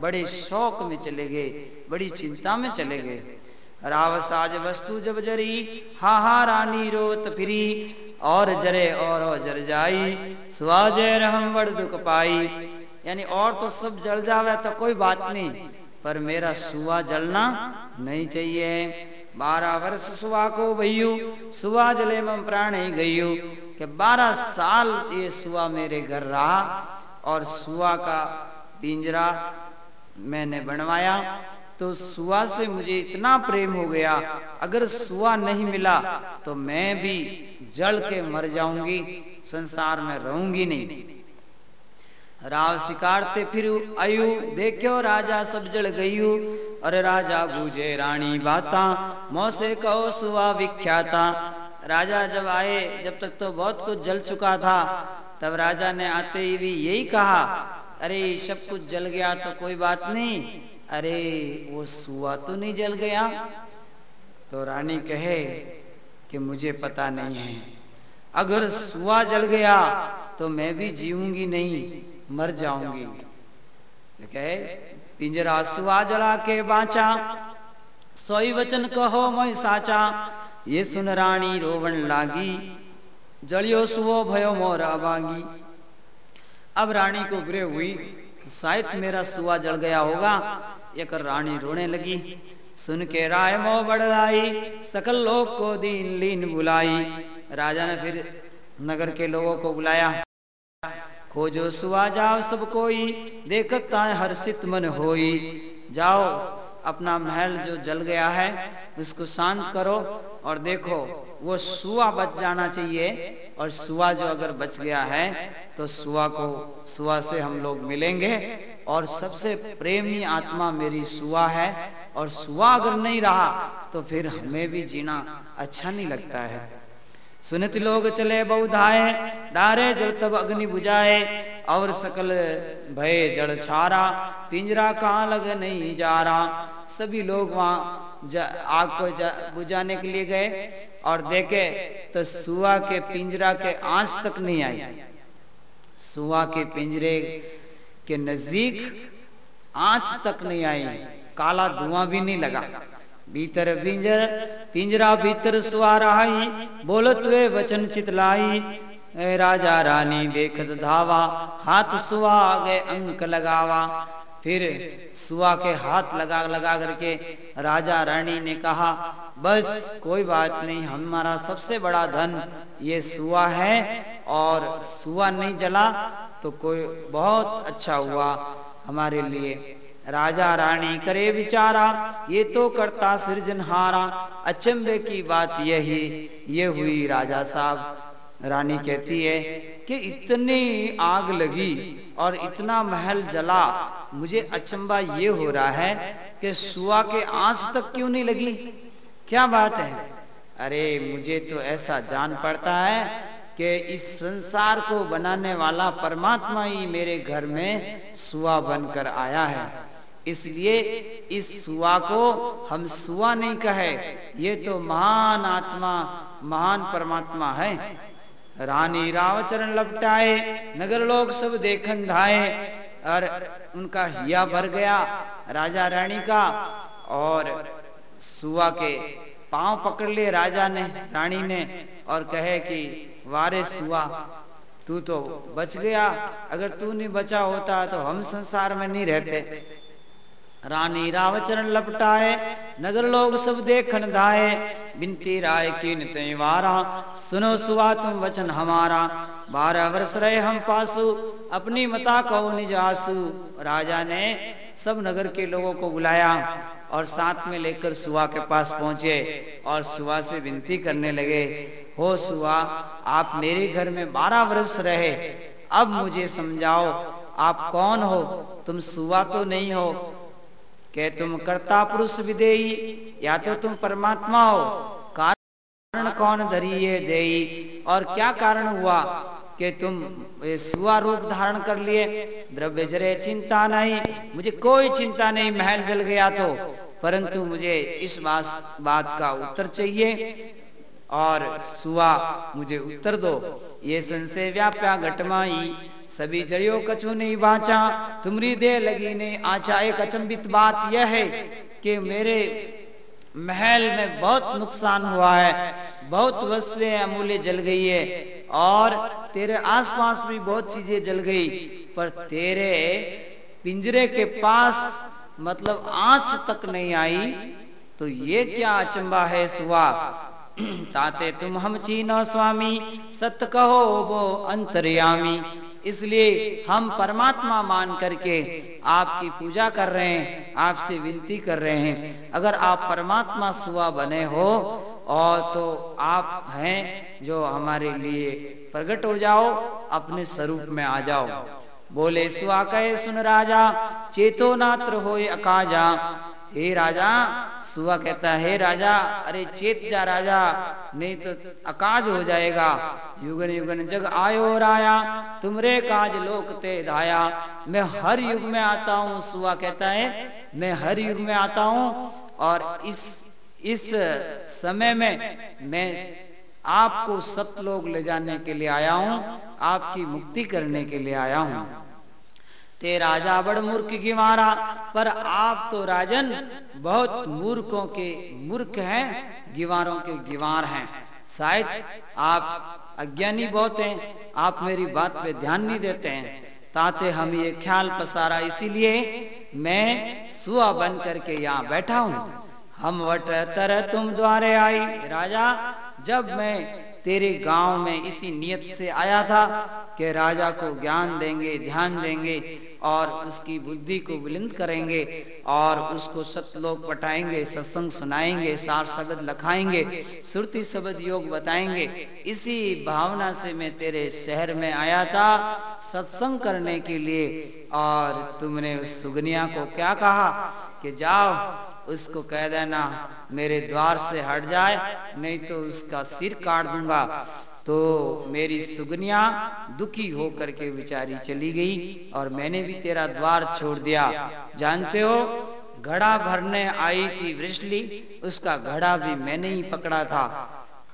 बड़े शौक में चले गए, बड़ी चिंता में चले गए। राव साज वस्तु जब जरी, हा हा रानी रोत फिरी, और जरे और जर जाई स्वाजय रहम बड़ दुख पाई। यानी और तो सब जल जावे तो कोई बात नहीं। पर मेरा सुआ जलना नहीं चाहिए। बारह वर्ष सुहा को भैयू सुहा जले में प्राण ही गयू कि बारह साल ये सुहा मेरे घर रहा और सुहा का पिंजरा मैंने बनवाया। तो सुआ से मुझे इतना प्रेम हो गया, अगर सुआ नहीं मिला तो मैं भी जल के मर जाऊँगी, संसार में रहूँगी नहीं। राव शिकारते फिर, आयु देखो राजा सब जल गयू अरे राजा बूझे रानी बाता, मौसे कहो सुआ विख्याता। राजा जब आए, जब तक तो बहुत कुछ जल चुका था, तब राजा ने आते ही भी यही कहा, अरे सब कुछ जल गया तो कोई बात नहीं, अरे वो सुआ तो नहीं जल गया। तो रानी कहे कि मुझे पता नहीं है, अगर सुआ जल गया तो मैं भी जीऊँगी नहीं। मर जाऊँगी। कहे, पिंजरा सुआ जला के बाचा, सोई वचन कहो मैं साचा। ये सुन रानी रोवन लागी, जलियो सुओ भयो मोर अबागी अब रानी को ग्रह हुई, शायद मेरा सुआ जल गया होगा। एक रानी रोने लगी, सुन के राय मो बढ़ाई सकल लोग को दीन लीन बुलाई। राजा ने फिर नगर के लोगों को बुलाया। खोजो सुआ जाओ सब कोई, देखता है हर्षित मन होई। जाओ, अपना महल जो जल गया है, उसको शांत करो और देखो, वो सुआ बच जाना चाहिए और सुआ जो अगर बच गया है तो सुआ को, सुआ से हम लोग मिलेंगे और सबसे प्रेमी आत्मा मेरी सुआ है और सुआ अगर नहीं रहा तो फिर हमें भी जीना अच्छा नहीं लगता है। सुनत लोग चले बहुधाए, डारे जल तब अग्नि बुझाए, और सकल भय जड़ छारा, पिंजरा कहाँ लग नहीं जा रहा। सभी लोग वहाँ आग को बुझाने के लिए गए, और देखे तो सुआ के पिंजरा के आँच तक नहीं आई। सुआ के पिंजरे के नज़दीक आँच तक नहीं आई, काला धुआँ भी नहीं लगा। भीतर पिंजर, पिंजरा भीतर सुआ रहा बोलत वे वचन चितलाई राजा रानी देखत धावा, हाथ सुआ गए अंक लगावा। फिर सुआ के हाथ लगा लगा करके राजा रानी ने कहा, बस कोई बात नहीं, हमारा सबसे बड़ा धन ये सुआ है और सुआ नहीं जला तो कोई बहुत अच्छा हुआ हमारे लिए। राजा रानी करे विचारा, ये तो करता सृजनहारा अचंबे की बात यही, ये हुई राजा साहब। रानी कहती है कि इतनी आग लगी और इतना महल जला, मुझे अचंबा ये हो रहा है कि सुआ के आँच तक क्यों नहीं लगी? क्या बात है? अरे, मुझे तो ऐसा जान पड़ता है कि इस संसार को बनाने वाला परमात्मा ही मेरे घर में सुआ बनकर आया है। इसलिए इस सुआ को हम सुआ नहीं कहे। ये तो महान आत्मा, महान परमात्मा है। रानी रावचरण लपटाए, नगर लोग सब देखन धाए, और उनका हिया भर गया राजा रानी का, और सुआ के पाँव पकड़ लिए राजा ने, रानी ने, और कहे कि, वारे सुआ तू तो बच गया। अगर तू नहीं बचा होता तो हम संसार में नहीं रहते। रानी रावचरण लपटाए, नगर लोग सब देखन धाए। बिनती राय किन तेवारा सुनो सुवा तुम वचन हमारा। बारह वर्ष रहे हम पासु, अपनी मता कहो निजासु राजा ने सब नगर के लोगों को बुलाया और साथ में लेकर सुआ के पास पहुँचे और सुआ से विनती करने लगे, हो सुआ आप मेरे घर में बारह वर्ष रहे, अब मुझे समझाओ, आप कौन हो? तुम सुआ तो नहीं हो के तुम कर्ता पुरुष विदेही, या तो तुम परमात्मा हो। कारण कौन धरी है देई और क्या कारण हुआ कि तुम सुआ रूप धारण कर लिए? द्रव्य जरे चिंता नहीं, मुझे कोई चिंता नहीं, महल जल गया तो। परंतु मुझे इस बात का उत्तर चाहिए, और सुआ मुझे उत्तर दो। ये संशय व्याप्या घटमाई। सभी जड़ियों कछु नहीं बाचा तुम्हारी दे लगी ने आचा। एक अचंबित बात यह है कि मेरे महल में बहुत नुकसान हुआ है। बहुत वस्तुएँ अमूल्य जल गई है और तेरे आसपास भी बहुत चीज़ें जल गई। पर तेरे पिंजरे के पास मतलब आँच तक नहीं आई तो ये क्या अचंबा है सुआ ताते तुम हम चीनो स्वामी सत्य कहो वो अंतर्यामी। इसलिए हम परमात्मा मान करके आपकी पूजा कर रहे हैं, आपसे विनती कर रहे हैं। अगर आप परमात्मा सुआ बने हो, और तो आप हैं जो हमारे लिए प्रकट हो जाओ, अपने स्वरूप में आ जाओ। बोले सुआ कहे सुन राजा, चेतो नात्र हो अकाजा। हे राजा सुआ कहता है राजा, अरे चेत जा राजा, नहीं तो अकाज हो जाएगा। युगन युगन जग आयो राया, तुमरे काज लोक ते धाया। मैं हर युग में आता हूँ सुआ कहता है, मैं हर युग में आता हूँ और इस इस समय में मैं आपको सतलोक ले जाने के लिए आया हूँ, आपकी मुक्ति करने के लिए आया हूँ। ते राजा बड़ मूर्ख की मारा। पर आप तो राजन बहुत मूर्खों के मूर्ख हैं, गिवारों के गिवार हैं। शायद आप अज्ञानी बहुत हैं, आप मेरी बात पे ध्यान नहीं देते हैं। ताते हम ये ख्याल पसारा, इसीलिए मैं सुआ बन करके यहाँ बैठा हूँ। हम वट तर तुम द्वारे आई? राजा, जब मैं तेरे गाँव में इसी नियत से आया था कि राजा को ज्ञान देंगे, ध्यान देंगे और उसकी बुद्धि को बुलंद करेंगे और उसको सतलोक पटाएँगे सत्संग सुनाएँगे, सार शब्द लखाएँगे सुरती शब्द योग बताएँगे। इसी भावना से मैं तेरे शहर में आया था सत्संग करने के लिए और तुमने उस सुगनिया को क्या कहा कि जाओ उसको कह देना, मेरे द्वार से हट जाए, नहीं तो उसका सिर काट दूँगा। तो मेरी सुगनिया दुखी होकर के विचारी चली गई और मैंने भी तेरा द्वार छोड़ दिया। जानते हो, घड़ा भरने आई थी वृष्टि, उसका घड़ा भी मैंने ही पकड़ा था।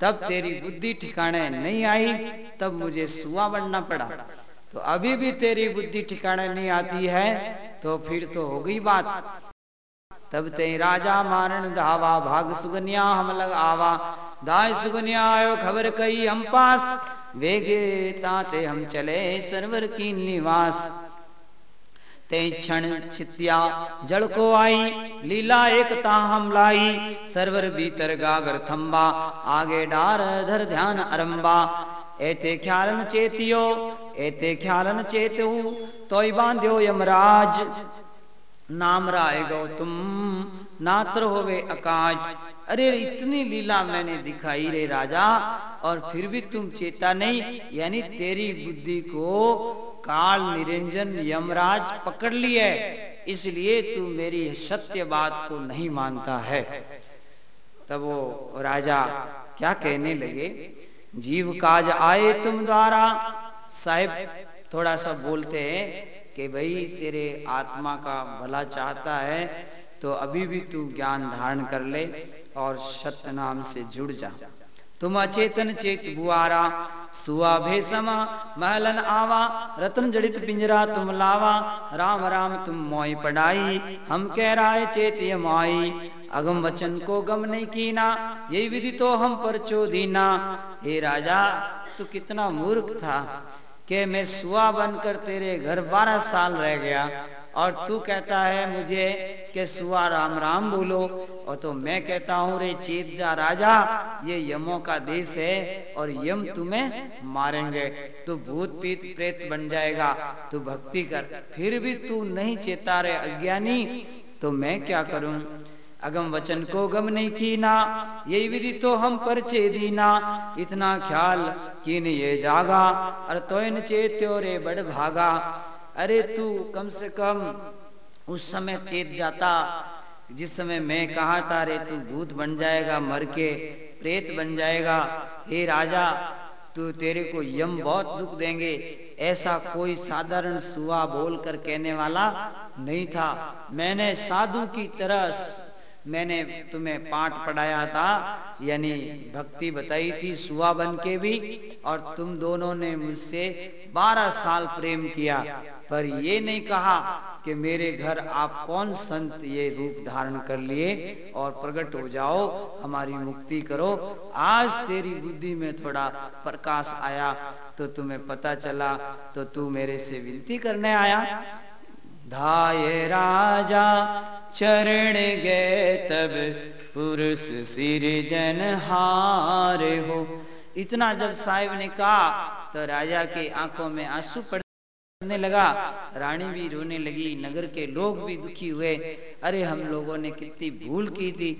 तब तेरी बुद्धि ठिकाने नहीं आई, तब मुझे सुआ बनना पड़ा। तो अभी भी तेरी बुद्धि ठिकाने नहीं आती है तो फिर तो हो गई बात। तब ते राजा मारण धावा, भाग सुगनिया हम लग आवा। दाय सुगनिया, आयो खबर कही हम पास। वेगे ताते हम चले सरवर की निवास। ते क्षण छित्या जड़ को आई, लीला एकता हम लाई। सरवर भीतर गागर थम्बा आगे डार धर ध्यान अरम्बा एते ख्यालन चेतियो एते ख्यालन चेतु तोय बांध्यो यमराज। नाम राय गौ तुम, नात्र होवे अकाज। अरे इतनी लीला मैंने दिखाई रे राजा, और फिर भी तुम चेता नहीं, यानी तेरी बुद्धि को काल निरंजन यमराज पकड़ लिए इसलिए तू मेरी सत्य बात को नहीं मानता है। तब वो राजा क्या कहने लगे, जीव काज आए तुम द्वारा? साहेब, थोड़ा सा बोलते हैं कि भाई, तेरे आत्मा का भला चाहता है तो अभी भी तू ज्ञान धारण कर ले और सत्य नाम से जुड़ जा। तुम अचेतन चेत बुआरा, सुआ भेसमा महलन आवा, रतन जड़ित पिंजरा तुम लावा, राम राम तुम मोई पढ़ाई, हम कह रहा चेत ये माई। अगम वचन को गम नहीं कीना यही विधि तो हम पर चोदीना। हे राजा, तू कितना मूर्ख था। कि मैं सुआ बनकर तेरे घर बारह साल रह गया। और तू कहता है मुझे कि सुआ राम राम बोलो। और तो मैं कहता हूँ, रे चेत जा राजा, ये यमों का देश है और यम तुम्हें मारेंगे। तू भूत पीत प्रेत बन जाएगा, तू भक्ति कर। फिर भी तू नहीं चेता रे अज्ञानी तो मैं क्या करूँ? अगम वचन को गम नहीं कीना, यही विधि तो हम पर दीना। इतना ख्याल कीन ये जागा और तो इन चेत्यो रे बड़ भागा। अरे तू कम से कम उस समय चेत जाता, जिस समय मैं कहा था रे तू भूत बन जाएगा, मर के प्रेत बन जाएगा। हे राजा, तू तेरे को यम बहुत दुख देंगे, ऐसा कोई साधारण सुआ बोल कर कहने वाला नहीं था। मैंने साधु की तरह मैंने तुम्हें पाठ पढ़ाया था, यानी भक्ति बताई थी सुआ बन के भी, और तुम दोनों ने मुझसे बारह साल प्रेम किया। पर ये नहीं कहा कि मेरे घर आप कौन संत ये रूप धारण कर लिए, और प्रकट हो जाओ, हमारी मुक्ति करो। आज तेरी बुद्धि में थोड़ा प्रकाश आया तो तुम्हें पता चला तो तू मेरे से विनती करने आया। धाये राजा चरण गए तब पुरुष सिर जन हार हो। इतना जब साहिब ने कहा तो राजा के आँखों में आँसू पड़ने लगा। रानी भी रोने लगी, नगर के लोग भी दुखी हुए। अरे, हम लोगों ने कितनी भूल की थी।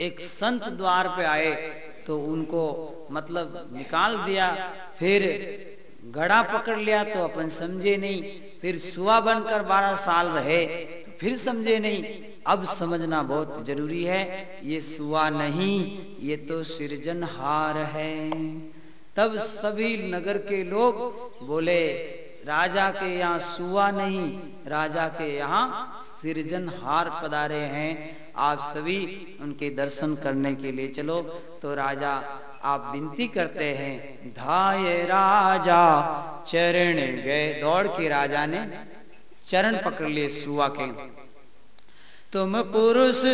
एक संत द्वार पे आए तो उनको मतलब निकाल दिया। फिर गड़ा पकड़ लिया तो अपन समझे नहीं। फिर सुआ बनकर बारह साल रहे तो फिर समझे नहीं। अब समझना बहुत ज़रूरी है। ये सुआ नहीं, ये तो सृजनहार है। तब सभी नगर के लोग बोले, राजा के यहाँ सुआ नहीं, राजा के यहाँ सृजनहार पधारे हैं। आप सभी उनके दर्शन करने के लिए चलो। तो राजा आप विनती करते हैं, धाय राजा, चरण गए दौड़ के राजा ने चरण पकड़ लिए सुआ के। तुम पुरुष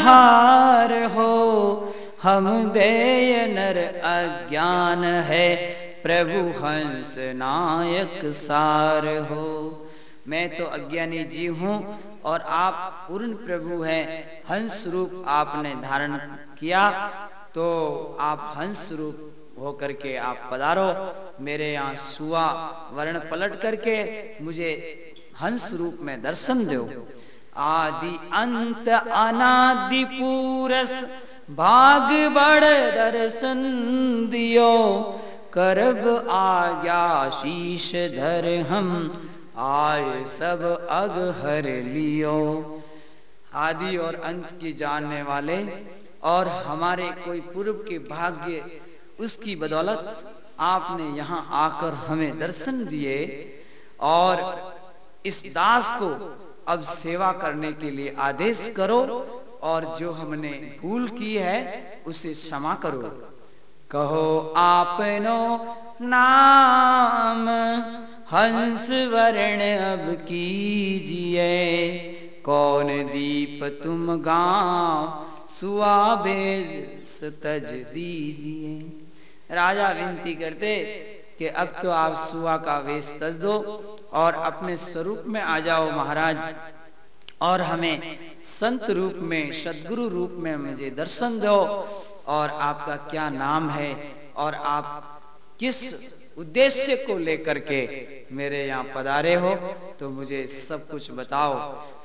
हार हो, हम देय नर अज्ञान है, प्रभु हंस नायक सार हो। मैं तो अज्ञानी जी हूँ और आप पूर्ण प्रभु हैं, हंस रूप आपने धारण किया। तो आप हंस रूप होकर के आप पधारो। मेरे यहाँ सुआ वर्ण पलट करके मुझे हंस रूप में दर्शन दो। आदि अंत अनादि पूरस भाग बड़ दर्शन दियो। करब आज्ञा शीश धर हम आए सब अग हर लियो। आदि और अंत की जानने वाले और हमारे कोई पूर्व के भाग्य, उसकी बदौलत आपने यहाँ आकर हमें दर्शन दिए और इस दास को अब सेवा करने के लिए आदेश करो और जो हमने भूल की है, उसे क्षमा करो। कहो, आपनो नाम हंस वर्ण अब कीजिए, कौन दीप तुम गाँव सुआ भेज सतज दीजिए। राजा विनती करते कि अब तो आप सुआ का वेश तज दो और अपने स्वरूप में आ जाओ महाराज और हमें संत रूप में, सदगुरु रूप में मुझे दर्शन दो और आपका क्या नाम है और आप किस उद्देश्य को लेकर के मेरे यहाँ पधारे हो तो मुझे सब कुछ बताओ।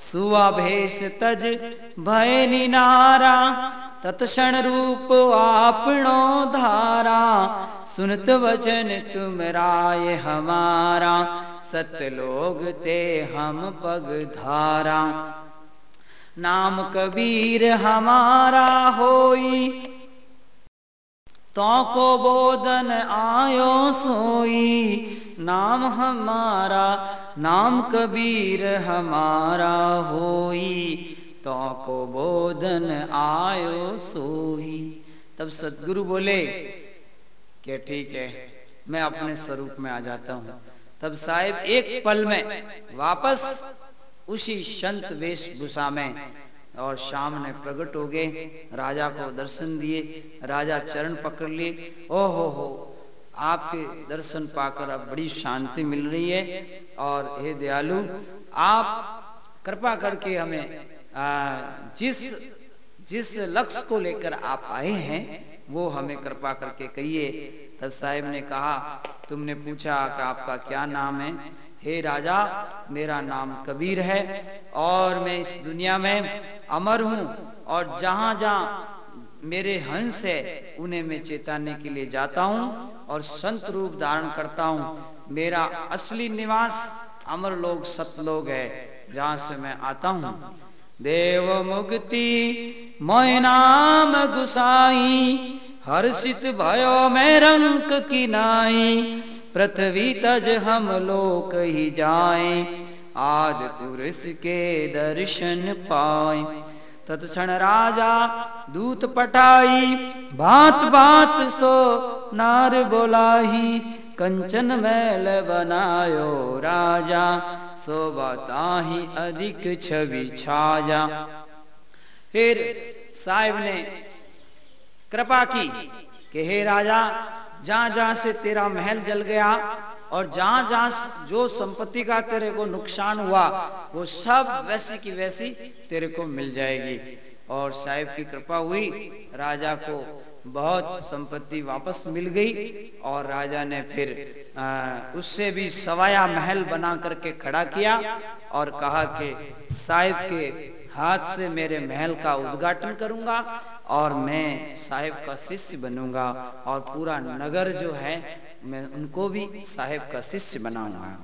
सुआ भेष तज भय निनारा तत्क्षण रूप आपणो धारा। सुनत वचन तुम राय हमारा सत्य लोग ते हम पग धारा। नाम कबीर हमारा होई तो को बोधन आयो सोई। नाम हमारा, नाम कबीर हमारा होई। तो को बोधन आयो सोई। तब सदगुरु बोले कि ठीक है, मैं अपने स्वरूप में आ जाता हूँ। तब साहेब एक पल में वापस उसी संत वेशभूषा में और शाम ने प्रकट हो गए। राजा को दर्शन दिए। राजा चरण पकड़ लिए। ओ हो हो आपके दर्शन पाकर अब बड़ी शांति मिल रही है। और हे दयालु आप कृपा करके हमें आ, जिस जिस लक्ष्य को लेकर आप आए हैं वो हमें कृपा करके कहिए। तब साहेब ने कहा तुमने पूछा कि आपका क्या नाम है? हे राजा, मेरा नाम कबीर है और मैं इस दुनिया में अमर हूँ और जहाँ जहाँ मेरे हंस है, उन्हें मैं चेताने के लिए जाता हूँ और संत रूप धारण करता हूँ। मेरा असली निवास अमर लोग सतलोग है, जहाँ से मैं आता हूँ। देव मुक्ति मोय नाम गुसाई, हर्षित भयो मैं रंक की नाई। पृथ्वी तज हम लोक ही जाए आद पुरुष के दर्शन पाए। तत्क्षण राजा दूत पटाई भात भात सो नार बोलाही, कंचन मैल बनायो राजा, सो बताही अधिक छवि छाजा फिर साहिब ने कृपा की कि हे राजा जहाँ जहाँ से तेरा महल जल गया और जहाँ जहाँ जो संपत्ति का तेरे को नुकसान हुआ वो सब वैसी की वैसी तेरे को मिल जाएगी। और साहिब की कृपा हुई राजा को बहुत संपत्ति वापस मिल गई और राजा ने फिर आ, उससे भी सवाया महल बना करके खड़ा किया और कहा कि साहिब के हाथ से मेरे महल का उद्घाटन करूँगा और मैं साहिब का शिष्य बनूँगा और पूरा नगर जो है, मैं उनको भी साहिब का शिष्य बनाऊँगा।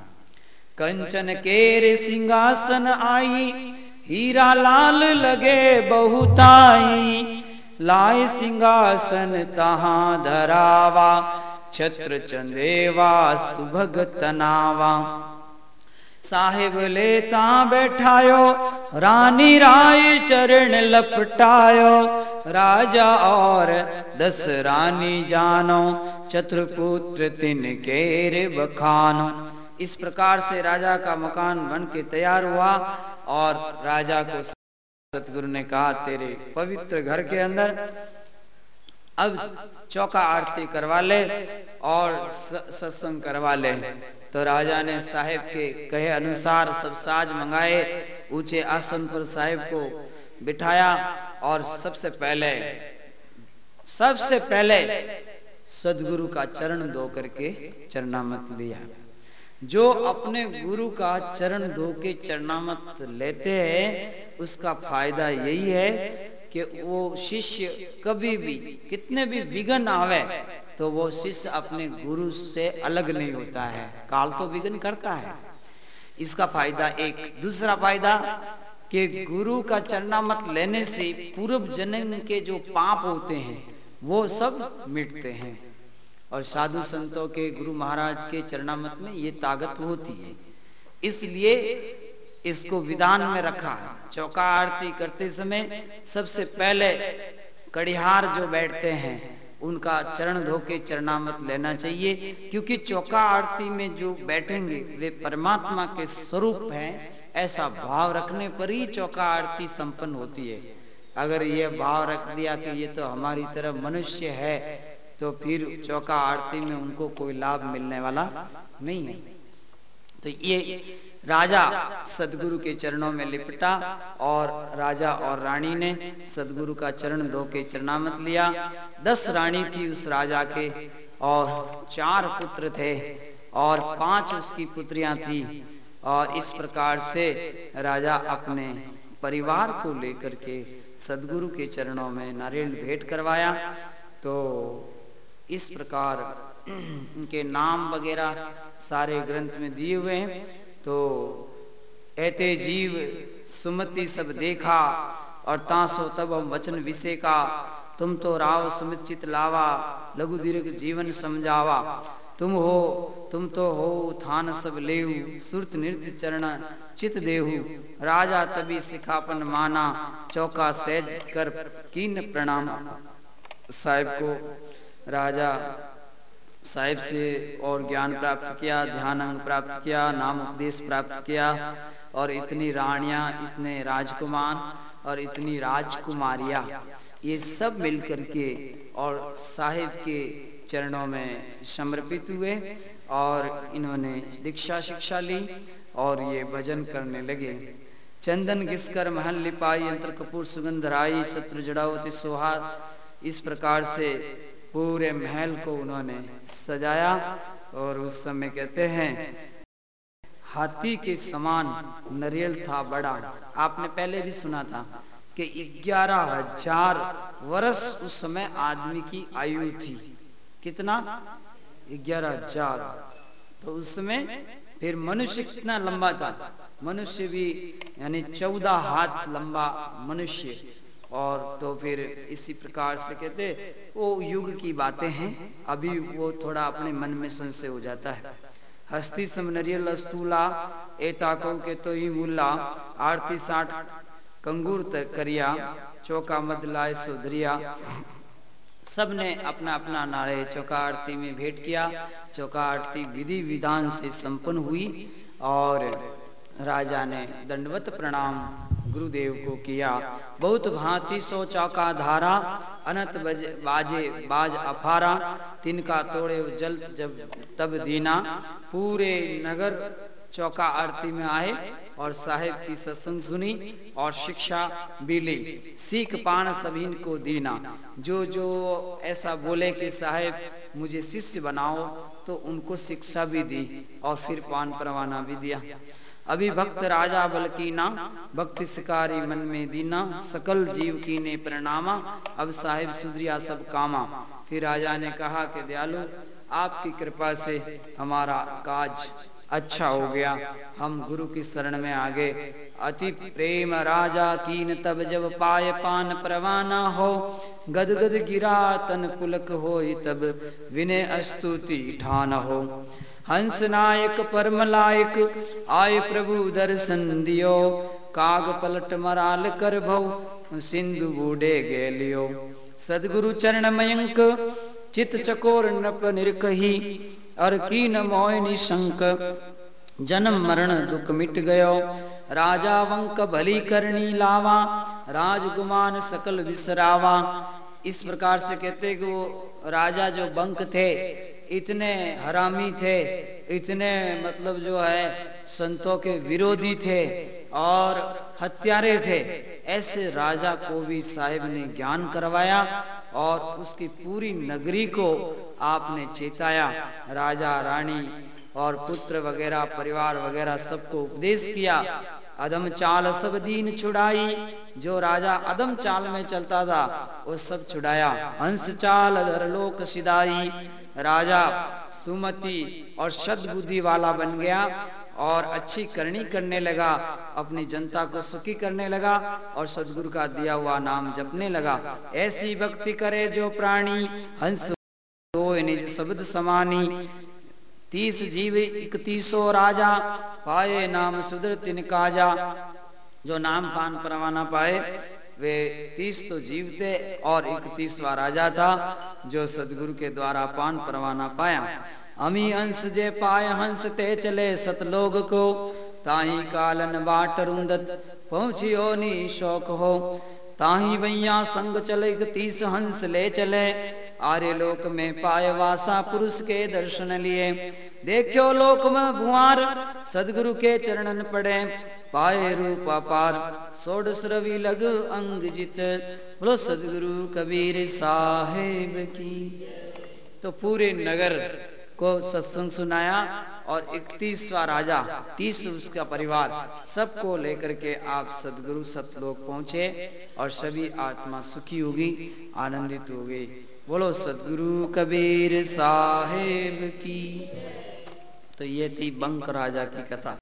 कंचन केर सिंहासन आई, हीरा लाल लगे बहुताई। लाए सिंहासन तहा धरावा छत्र चंदेवा सुभग तनावा। साहिब लेता बैठायो, रानी राय चरण लपटायो। राजा और दस रानी जानो, चतुर्पुत्र तिन केर बखानो। इस प्रकार से राजा का मकान बन के तैयार हुआ और राजा को सतगुरु ने कहा, तेरे पवित्र घर के अंदर अब चौका आरती करवा ले और सत्संग करवा ले। तो राजा ने साहेब के कहे अनुसार सब साज मंगाए, ऊँचे आसन पर साहेब को बिठाया और सबसे पहले सबसे पहले सदगुरु का चरण धो करके चरणामत लिया। जो अपने गुरु का चरण धो के चरणामत लेते हैं, उसका फ़ायदा यही है कि वो शिष्य कभी भी, कितने भी विघन आवे तो वो शिष्य अपने गुरु से अलग नहीं होता है। काल तो विघन करता है। इसका फ़ायदा एक। दूसरा फ़ायदा कि गुरु का चरणामत लेने से पूर्व जन्म के जो पाप होते हैं, वो सब मिटते हैं। और साधु संतों के गुरु महाराज के चरणामत में ये ताकत होती है। इसलिए इसको विधान में रखा। है चौका आरती करते समय सबसे पहले कड़िहार जो बैठते हैं उनका चरण धो के चरणामत लेना चाहिए, क्योंकि चौका आरती में जो बैठेंगे, वे परमात्मा के स्वरूप हैं, ऐसा भाव रखने पर ही चौका आरती संपन्न होती है। अगर यह भाव रख दिया कि ये तो हमारी तरह मनुष्य है तो फिर चौका आरती में उनको कोई लाभ मिलने वाला नहीं है। तो ये राजा सदगुरु के चरणों में लिपटा और राजा और रानी ने सदगुरु का चरण धो के चरणामत लिया। दस रानी थी उस राजा के और चार पुत्र थे और पाँच उसकी पुत्रियाँ थी और इस प्रकार से राजा अपने परिवार को लेकर के सदगुरु के चरणों में नारियल भेंट करवाया। तो इस प्रकार उनके नाम वगैरह सारे ग्रंथ में दिए हुए हैं। तो ऐते जीव सुमति सब देखा और तासो तब हम वचन विषय का तुम तो राव सुमित लावा, लघु दीर्घ जीवन समझावा। तुम हो, तुम तो हो थान सब लेहु, सुरत नृत्य चरण चित देहु। राजा तभी सिखापन माना, चौका सहज कर कीन प्रणाम। साहिब को राजा साहिब से और ज्ञान प्राप्त किया ध्यान अंग प्राप्त किया नाम उपदेश प्राप्त किया, और इतनी रानियाँ, इतने राजकुमार और इतनी राजकुमारियाँ, ये सब मिलकर के और साहिब के चरणों में समर्पित हुए और इन्होंने दीक्षा शिक्षा ली और ये भजन करने लगे। चंदन घिसकर महल लिपाई, यंत्र कपूर सुगंध राई, शत्रु जड़ावती सुहाग इस प्रकार से पूरे महल को उन्होंने सजाया और उस समय कहते हैं, हाथी के समान नरियल था बड़ा। आपने पहले भी सुना था कि ग्यारह हज़ार वर्ष उस समय आदमी की आयु थी। कितना? ग्यारह हज़ार। तो उस समय फिर मनुष्य कितना लंबा था? मनुष्य भी यानी चौदह हाथ लंबा मनुष्य। और तो फिर इसी प्रकार से कहते वो युग की बातें हैं, अभी वो थोड़ा अपने मन में संशय हो जाता है। हस्ती सम नरियल अस्तूला एता के तो ही मुल्ला आरती साठ, कंगूर करिया, चौका मद लाए सुधरिया सबने अपना अपना नारे चौका आरती में भेंट किया। चौका आरती विधि विधान से संपन्न हुई और राजा ने दंडवत प्रणाम गुरुदेव को किया। बहुत भांति सो चौका धारा, अनंत बाजे बाज अफारा तिनका तोड़े जल जब तब दीना। पूरे नगर चौका आरती में आए और साहेब की सत्संग सुनी और शिक्षा भी ली। सीख पान सभी को दीना। जो जो ऐसा बोले कि साहेब, मुझे शिष्य बनाओ तो उनको शिक्षा भी दी और फिर पान परवाना भी दिया। अभी भक्त राजा बल की ना भक्ति शिकारी मन में दीना सकल जीव की ने प्रणामा। अब साहिब सुधरिया सब कामा। फिर राजा ने कहा कि दयालु आपकी कृपा से हमारा काज अच्छा हो गया। हम गुरु की शरण में आ गए अति प्रेम राजा कीन तब जब पाय पान परवाना हो। गद गद गिरा तन पुलक हो तब। विनय स्तुति ठान हो। हंस नायक, परम लायक आय प्रभु दर्शन दियो। काग पलट मराल कर भव, सिंधु बूढ़े गेलियो सदगुरु चरण मयंक, चित चकोर नप निरकही, और की न मोयनी शंक जन्म मरण दुख मिट गयो। राजा वंक भली करनी लावा, राजकुमान सकल विसरावा। इस प्रकार से कहते कि वो राजा जो बंक थे इतने हरामी थे, इतने मतलब जो है, संतों के विरोधी थे और हत्यारे थे। ऐसे राजा को भी साहिब ने ज्ञान करवाया और उसकी पूरी नगरी को आपने चेताया। राजा, रानी और पुत्र वगैरह, परिवार वगैरह सबको उपदेश किया। अदम चाल सब दीन छुड़ाई। जो राजा अदम चाल में चलता था, वो सब छुड़ाया। हंस चाल धर लोक सिदाई। राजा सुमति और सदबुद्धि वाला बन गया और अच्छी करनी करने लगा, अपनी जनता को सुखी करने लगा और सदगुरु का दिया हुआ नाम जपने लगा। ऐसी भक्ति करे जो प्राणी, हंस दो निज शब्द समानी। तीस जीव इकतीसो राजा, पाए नाम सुधर तिन काजा। जो नाम पान परवाना पाए वे तीस तो जीवते और इकतीसवा राजा था, जो सदगुरु के द्वारा पान परवाना पाया। अमी अंश जे पाए हंस ते चले सतलोग को, ताही कालन बाट रुंदत पहुंचियो नी शोक हो। ताही वैया संग चले तीस हंस ले चले, आर्य लोक में पाए वासा पुरुष के दर्शन लिए। देखो लोक में भुआर, सदगुरु के चरणन पड़े। पाए रूप अपार। सोडस रवि लग अंग जित। बोलो, सदगुरु कबीर साहेब की। तो पूरे नगर को सत्संग सुनाया और इकतीसवा राजा, तीस उसका परिवार, सबको लेकर के आप सदगुरु सतलोक पहुँचे और सभी आत्मा सुखी होगी, आनंदित हो गई बोलो, सदगुरु कबीर साहेब की। तो ये थी बंक राजा की कथा।